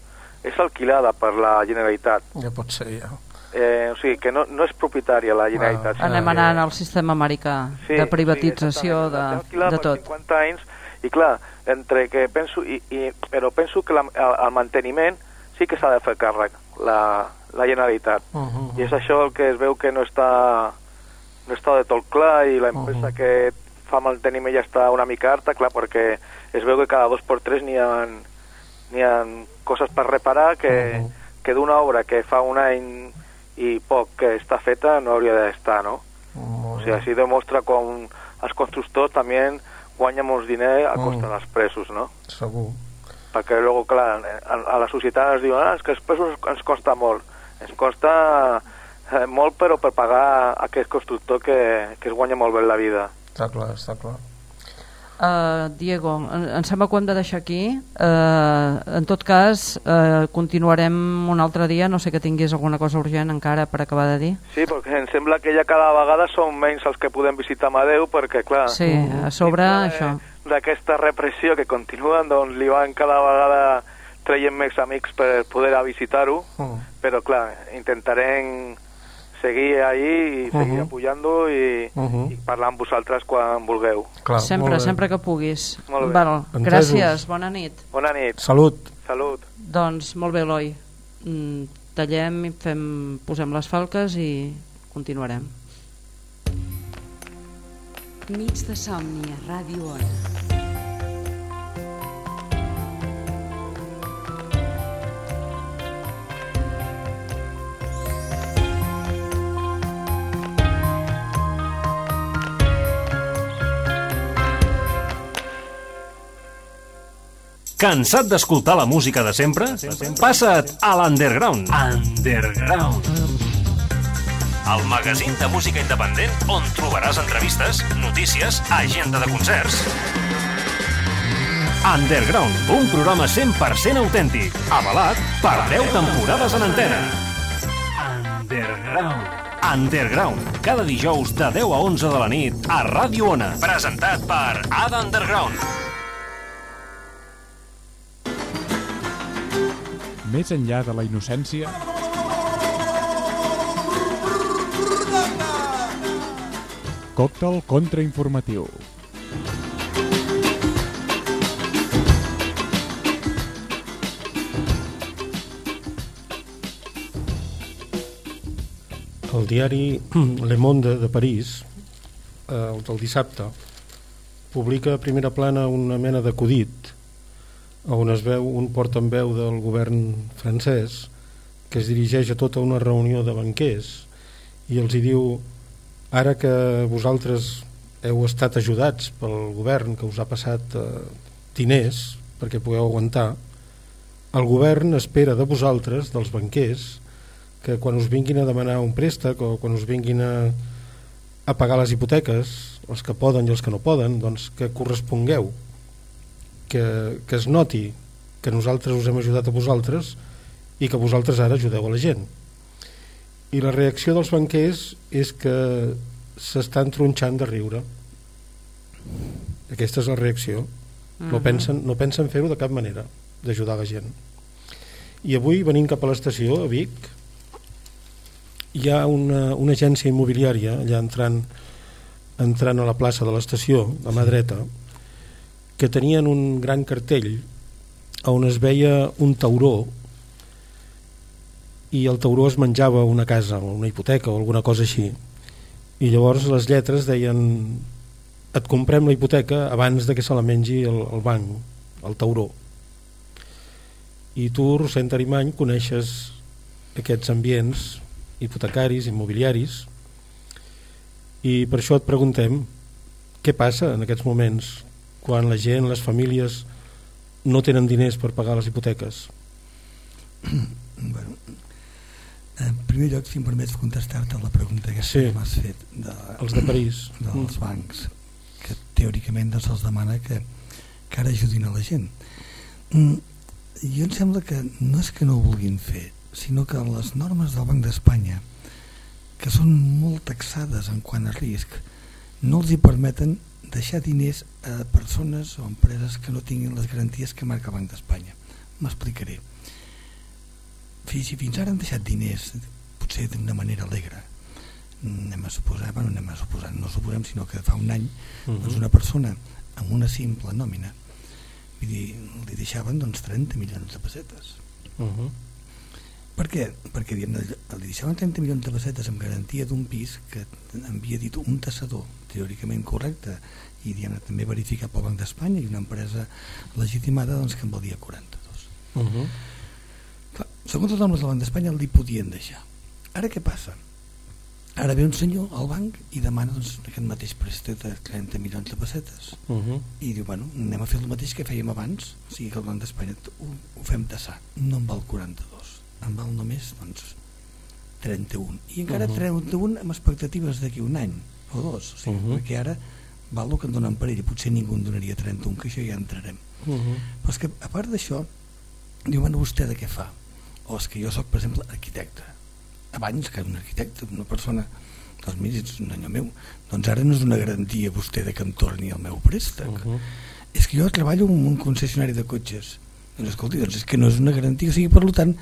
és alquilada per la Generalitat Ja pot ser, ja. eh, o sigui que no, no és propietària la Generalitat Ah, Anem anant al sistema americà de privatització sí, de, de tot. 50 anys i clar, entre que penso i, i, però penso que la, el, el manteniment sí que s'ha de fer càrrec la, la Generalitat Uh -huh. i és això el que es veu que no està no està de tot clar i l'empresa Mhm. que fa manteniment ja està una mica harta, clar, perquè es veu que cada dos per tres n'hi ha, ha coses per reparar que, Mhm. que d'una obra que fa un any i poc que està feta no hauria d'estar, no? O Molt sigui, bé. així demostra com els constructors també guanyen molts diners a costa Mm. dels presos, no? Segur. Perquè luego, clar, a, a la societat ens diuen ah, és que els presos ens costa molt. Ens costa eh, molt, però per pagar aquest constructor que, que es guanya molt bé la vida. Està clar, està clar. Uh, Diego, em, em sembla que ho hem de deixar aquí. Uh, en tot cas, uh, continuarem un altre dia. No sé que tinguis alguna cosa urgent encara per acabar de dir. Sí, perquè em sembla que ja cada vegada són menys els que podem visitar Amadeu, perquè, clar, Sí, a sobre dintre això. d'aquesta repressió que continuen, doncs li van cada vegada traient més amics per poder visitar-ho, Uh però, clar, intentarem seguir ahí i seguir Mhm. apoyant-ho i, Mhm. i parlar amb vosaltres quan vulgueu. Clar, sempre, sempre que puguis. Molt bé. Val, Entesos. gràcies, bona nit. Bona nit. Salut. Salut. Doncs molt bé, Eloi. Mm, tallem, i fem, posem les falques i continuarem. Nits de somni a Ràdio Ona. Cansat d'escoltar la música de sempre? Passa't a l'Underground. Underground. El magazín de música independent on trobaràs entrevistes, notícies, agenda de concerts. Underground, un programa 100% autèntic, avalat per 10 temporades en antena. Underground. Underground, cada dijous de 10 a 11 de la nit a Ràdio Ona. Presentat per Ada Underground. més enllà de la innocència... Còctel contrainformatiu. El diari Le Monde de París, eh, el del dissabte, publica a primera plana una mena d'acudit on es veu un portaveu del govern francès que es dirigeix a tota una reunió de banquers i els hi diu ara que vosaltres heu estat ajudats pel govern que us ha passat eh, diners perquè pugueu aguantar el govern espera de vosaltres, dels banquers que quan us vinguin a demanar un préstec o quan us vinguin a, a pagar les hipoteques els que poden i els que no poden doncs que correspongueu que, que es noti que nosaltres us hem ajudat a vosaltres i que vosaltres ara ajudeu a la gent. I la reacció dels banquers és que s'estan tronxant de riure. Aquesta és la reacció. Uh -huh. no pensen, no pensen fer-ho de cap manera d'ajudar la gent. I avui venint cap a l'estació a Vic. Hi ha una, una agència immobiliària allà entrant entrant a la plaça de l'estació a mà dreta que tenien un gran cartell on es veia un tauró i el tauró es menjava una casa una hipoteca o alguna cosa així. I llavors les lletres deien et comprem la hipoteca abans de que se la mengi el, el banc, el tauró. I tu, Rosent Arimany, coneixes aquests ambients hipotecaris, immobiliaris i per això et preguntem què passa en aquests moments quan la gent, les famílies no tenen diners per pagar les hipoteques bueno, en primer lloc, si em permets contestar-te la pregunta que sí. m'has fet de, els de París dels mm. bancs que teòricament doncs, se'ls demana que, que ara ajudin a la gent mm, jo em sembla que no és que no ho vulguin fer sinó que les normes del Banc d'Espanya que són molt taxades en quant a risc no els hi permeten deixar diners a persones o empreses que no tinguin les garanties que marca el Banc d'Espanya m'explicaré si fins ara han deixat diners potser d'una manera alegre anem a suposar, bueno, anem a suposar no suposem sinó que fa un any uh -huh. doncs una persona amb una simple nòmina vull dir, li deixaven doncs 30 milions de pessetes uh -huh. Per què? perquè diguem, li deixaven 30 milions de pessetes amb garantia d'un pis que havia dit un tassador teòricament correcte i diguem, també verificat pel Banc d'Espanya i una empresa legitimada doncs, que en valia 42 uh -huh segons les normes del Banc d'Espanya li podien deixar ara què passa? ara ve un senyor al banc i demana doncs, aquest mateix préstec de 30 milions de pessetes uh -huh. i diu, bueno, anem a fer el mateix que fèiem abans o sigui que el Banc d'Espanya ho, ho fem tassar, no en val 42 en val només doncs 31 i encara uh -huh. 31 amb expectatives d'aquí un any o dos o sigui, uh -huh. perquè ara val el que en donen per ell potser ningú en donaria 31 que això ja entrarem uh -huh. però és que a part d'això diu, bueno, vostè de què fa? o és que jo sóc, per exemple, arquitecte abans que un arquitecte, una persona doncs mira, ets un senyor meu doncs ara no és una garantia vostè de que em torni el meu préstec uh -huh. és que jo treballo en un concessionari de cotxes doncs escolti, doncs és que no és una garantia o sigui, per tant,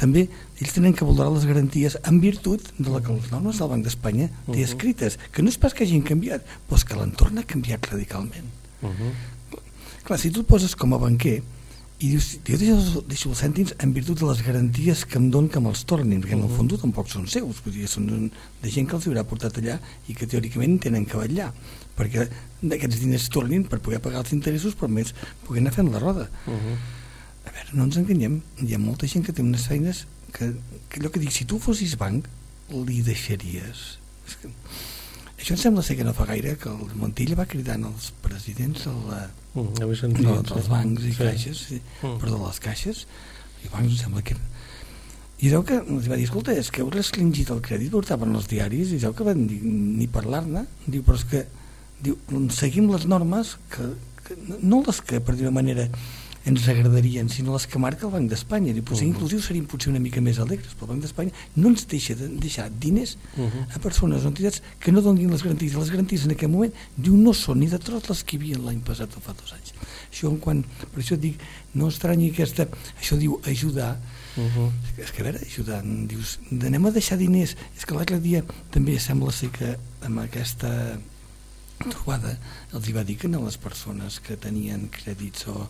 també ells tenen que valorar les garanties en virtut de la que les normes del Banc d'Espanya té uh -huh. escrites, que no és pas que hagin canviat però és que l'entorn ha canviat radicalment uh -huh. clar, si tu et poses com a banquer i dius, jo deixo, deixo els cèntims en virtut de les garanties que em donen que me'ls tornin perquè uh -huh. en el fons tampoc són seus vull dir, són de gent que els haurà portat allà i que teòricament tenen que vetllar perquè aquests diners tornin per poder pagar els interessos però més poder anar fent la roda uh -huh. A veure, no ens enganyem. Hi ha molta gent que té unes feines que, que allò que dic, si tu fossis banc li deixaries. És que això em sembla ser que no fa gaire que el Montilla va cridant els presidents de la, mm, sentit, no, dels bancs i sí. caixes, sí, mm. però de les caixes, i bancs em sembla que... I deu que els va dir, escolta, és que heu restringit el crèdit, portaven els diaris, i deu que van dir, ni parlar-ne, diu, però és que diu, seguim les normes que, que no les que per dir una manera ens agradarien, sinó les que marca el Banc d'Espanya. Potser uh -huh. inclusiu serien potser una mica més alegres, però el Banc d'Espanya no ens deixa de deixar diners uh -huh. a persones o entitats que no donin les garanties. Les garanties en aquest moment, diu, no són ni de tot les que hi havia l'any passat o fa dos anys. Això en quan, per això dic, no estranyi aquesta, això diu ajudar, Uh -huh. és que a veure, ajudant dius, anem a deixar diners és que l'altre dia també sembla ser que amb aquesta trobada els hi va dir que a les persones que tenien crèdits o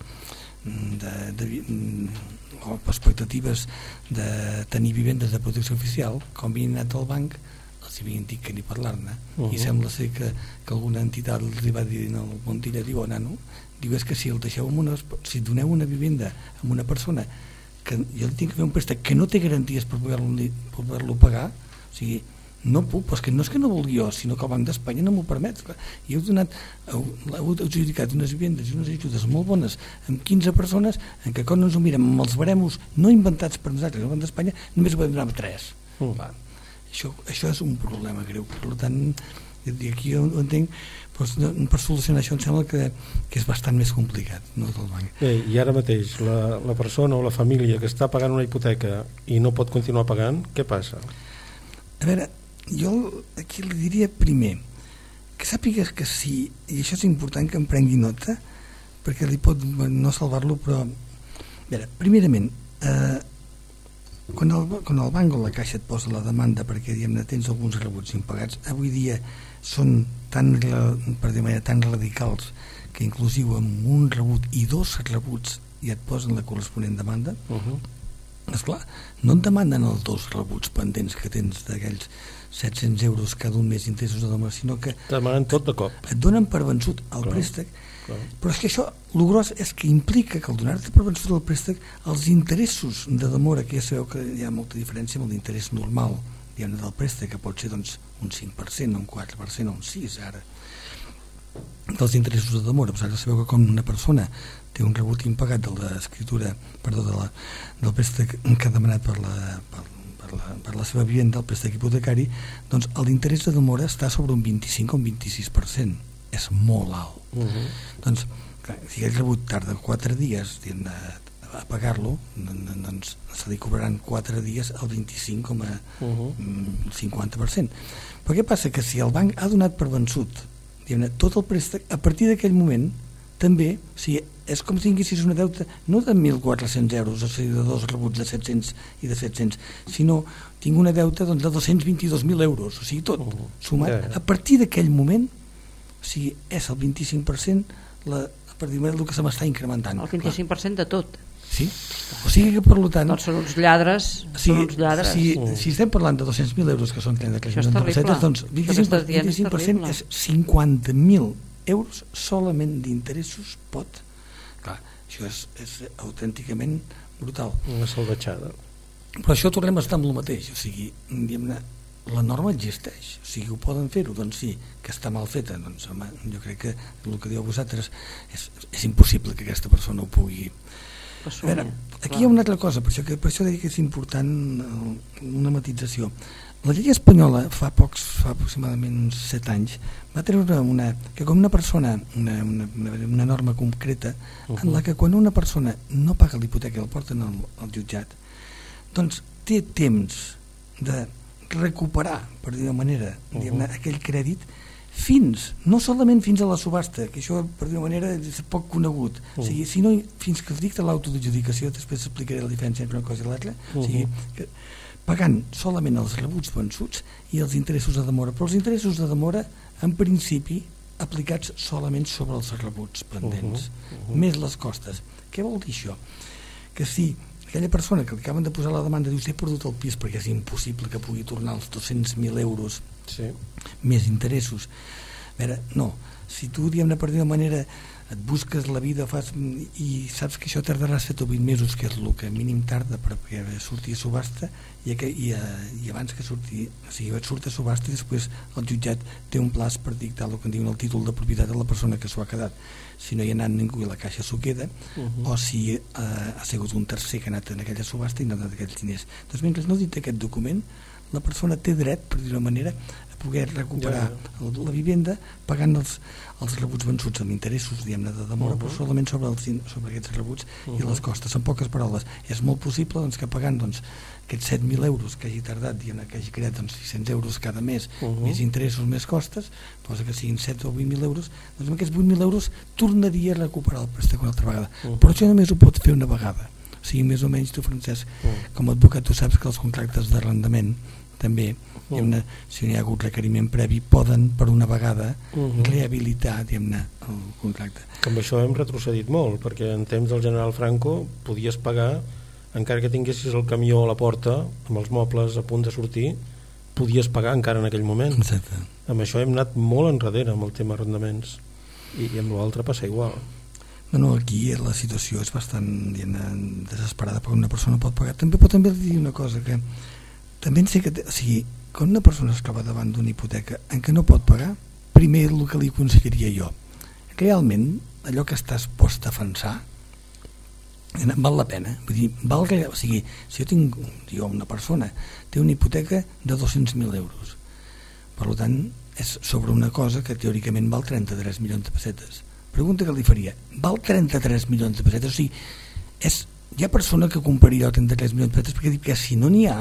de, de, o expectatives de tenir vivendes de protecció oficial, com havien anat al banc, els havien dit que ni parlar-ne. Uh -huh. I sembla ser que, que alguna entitat els va dir en el Montilla, diu, oh, nano, diu, és que si el deixeu amb una, si doneu una vivenda a una persona que jo li tinc que fer un préstec que no té garanties per poder-lo poder, -lo, pagar, o sigui, no puc, però és que no és que no vulgui jo, sinó que el Banc d'Espanya no m'ho permet. I heu donat, heu, heu adjudicat unes vivendes i unes ajudes molt bones amb 15 persones en què quan ens ho mirem amb els baremos no inventats per nosaltres, el Banc d'Espanya només ho podem donar amb 3. Mm. Clar. Això, això és un problema greu, per tant, aquí jo entenc doncs, per solucionar això em sembla que, que és bastant més complicat no del banc. Bé, I ara mateix la, la persona o la família que està pagant una hipoteca i no pot continuar pagant, què passa? A veure, jo aquí li diria primer que sàpigues que sí, i això és important que em prengui nota perquè li pot no salvar-lo però a veure, primerament eh, quan el, quan el banc o la caixa et posa la demanda perquè diguem tens alguns rebuts impagats avui dia són tan, per dir manera, tan radicals que inclusiu amb un rebut i dos rebuts i et posen la corresponent demanda uh -huh. esclar, no et demanden els dos rebuts pendents que tens d'aquells 700 euros cada un mes d'interessos de demora, sinó que demanen tot de cop et donen per vençut el clar, préstec clar. però és que això, el gros és que implica que al donar-te per vençut el préstec els interessos de demora, que ja sabeu que hi ha molta diferència amb l'interès normal diguem del préstec, que pot ser doncs, un 5%, un 4%, un 6% ara dels interessos de demora vosaltres sabeu que com una persona té un rebut impagat de l'escriptura perdó, de la, del préstec que ha demanat per la, per, per la, per la seva vivenda, el préstec hipotecari doncs l'interès de demora està sobre un 25 o un 26% és molt alt uh -huh. doncs clar, si el rebut tarda 4 dies a pagar-lo doncs se li cobraran 4 dies al 25,50% uh -huh. però què passa? que si el banc ha donat per vençut tot el préstec, a partir d'aquell moment també, sigui, és com si tinguessis una deuta no de 1.400 euros o sigui, de dos rebuts de 700 i de 700 sinó tinc una deuta doncs, de 222.000 euros o sigui, tot uh sumat, a partir d'aquell moment o sigui, és el 25% la, per dir el que se m'està incrementant el 25% de tot Sí? O sigui que, per tant... Doncs són uns lladres, si, són uns lladres. Si, si estem parlant de 200.000 euros que són 30 que Això és terrible. doncs 25%, 25 és, és 50.000 euros solament d'interessos pot. Clar, això és, és autènticament brutal. Una salvatjada. Però això tornem a estar amb el mateix, o sigui, diguem-ne, la norma existeix, o sigui, ho poden fer-ho, doncs sí, que està mal feta, doncs home, jo crec que el que diu vosaltres és, és impossible que aquesta persona ho pugui, a veure, aquí hi ha una altra cosa, per això, que, per això dic que és important una matització. La llei espanyola fa pocs, fa aproximadament uns 7 anys, va treure una, que com una persona, una, una, una norma concreta, uh -huh. en la que quan una persona no paga l'hipoteca i el porten al, al jutjat, doncs té temps de recuperar, per dir-ho manera, uh -huh. aquell crèdit fins, no solament fins a la subhasta, que això per dir manera és poc conegut, uh -huh. o sigui, sinó fins que es dicta l'autodjudicació, després explicaré la diferència entre una cosa i l'altra, uh -huh. o sigui, que, pagant solament els rebuts vençuts i els interessos de demora, però els interessos de demora en principi aplicats solament sobre els rebuts pendents, uh -huh. Uh -huh. més les costes. Què vol dir això? Que si aquella persona que li acaben de posar la demanda diu he perdut el pis perquè és impossible que pugui tornar els 200.000 euros sí. més interessos veure, no, si tu diguem-ne per dir manera et busques la vida fas, i saps que això tardarà 7 o 20 mesos que és el que mínim tarda perquè surti a subhasta i, que, i, uh, i abans que surti o sigui, et surt a subhasta i després el jutjat té un plaç per dictar el que en diuen el títol de propietat de la persona que s'ho ha quedat. Si no hi ha anat ningú i la caixa s'ho queda uh -huh. o si uh, ha sigut un tercer que ha anat en aquella subhasta i no ha donat aquells diners. Doncs mentre no dit aquest document la persona té dret, per dir-ho manera, a poder recuperar ja, ja. la vivenda pagant els, els rebuts vençuts amb interessos, diguem-ne, de demora, uh -huh. però solament sobre, els, sobre aquests rebuts uh -huh. i les costes. En poques paraules, és molt possible doncs, que pagant doncs, aquests 7.000 euros que hagi tardat, diguem que hagi creat doncs, 600 euros cada mes, uh -huh. més interessos, més costes, posa que siguin 7 o 8.000 euros, doncs amb aquests 8.000 euros tornaria a recuperar el préstec una altra vegada. Uh -huh. Però això només ho pot fer una vegada. O sigui, més o menys tu, Francesc, uh -huh. com a advocat, tu saps que els contractes d'arrendament també diguem-ne, si no hi ha hagut requeriment previ poden per una vegada Mhm. rehabilitar diguem-ne, el contracte Que amb això hem retrocedit molt, perquè en temps del general Franco podies pagar, encara que tinguessis el camió a la porta, amb els mobles a punt de sortir, podies pagar encara en aquell moment. Exacte. Amb això hem anat molt enrere amb el tema arrendaments. I, i amb l'altre passa igual. No, no, aquí la situació és bastant diguem, desesperada perquè una persona pot pagar. També pot també dir una cosa, que també sé que... O sigui, quan una persona es troba davant d'una hipoteca en què no pot pagar, primer el que li aconsellaria jo, realment allò que estàs post a defensar eh, val la pena? Vull dir, val, o sigui, si jo tinc jo, una persona té una hipoteca de 200.000 euros per tant és sobre una cosa que teòricament val 33 milions de pessetes pregunta que li faria val 33 milions de pessetes o sigui, és, hi ha persona que compraria els 33 milions de pessetes perquè dic que si no n'hi ha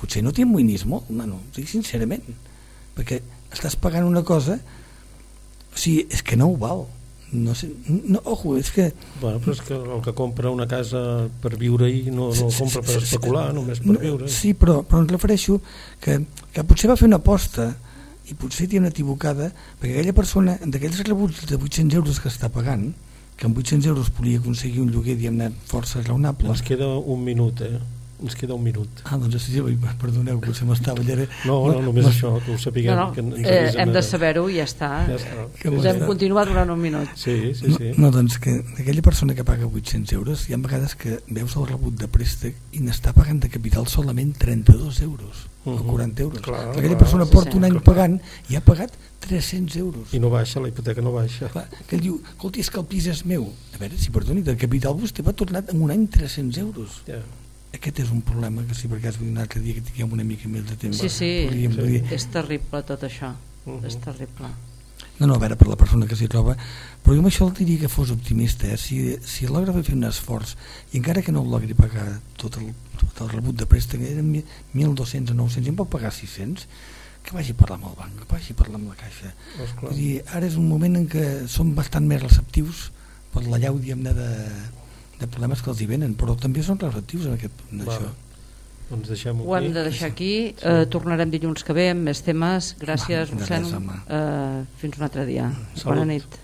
potser no t'hi amoïnis molt no, no, dic sincerament perquè estàs pagant una cosa o sigui, és que no ho val no sé, no, ojo, és que Bueno, però és que el que compra una casa per viure-hi no, no compra per especular, només per viure. Sí, però, però em refereixo que, que potser va fer una aposta i potser tiene equivocada perquè aquella persona, d'aquells rebuts de 800 euros que està pagant, que amb 800 euros podia aconseguir un lloguer diguem-ne força raonable Ens queda un minut, eh? Ens queda un minut. ah, doncs sí, sí, perdoneu, potser m'estava allà No, no, només això, que ho sapiguem. No, no, que ens eh, hem de saber-ho i ja està. Ja està. Que Podem continuar durant un minut. Sí, sí, sí. No, no, doncs que aquella persona que paga 800 euros hi ha vegades que veus el rebut de préstec i n'està pagant de capital solament 32 euros o Mhm. 40 euros Clar, aquella clar. persona Sí, porta sí. un any Clar. pagant i ha pagat 300 euros I no baixa, la hipoteca no baixa. Clar, que ell diu, escolti, és que el pis és meu a veure, si perdoni, de capital vostè va tornar en un any 300 euros Ja. Aquest és un problema que si per cas un altre dia que tinguem una mica més de temps Sí, sí, podríem, sí. podríem, és terrible tot això. Mhm. És terrible. No, no, a veure, per la persona que s'hi troba, però jo amb això el diria que fos optimista, eh? si, si logra fer un esforç, i encara que no el logri pagar tot el, tot el rebut de préstec, eren mi- 1.200 o 900, i en pot pagar 600, que vagi a parlar amb el banc, que vagi a parlar amb la caixa. Vull dir, ara és un moment en què som bastant més receptius per la llau, diguem-ne, de, de problemes que els hi venen, però també són receptius en aquest en Va, això. Doncs deixem-ho Ho hem de deixar aquí. Eh, tornarem dilluns que ve amb més temes. Gràcies, Va, mossèn. res. Eh, fins un altre dia. Salut. Bona nit.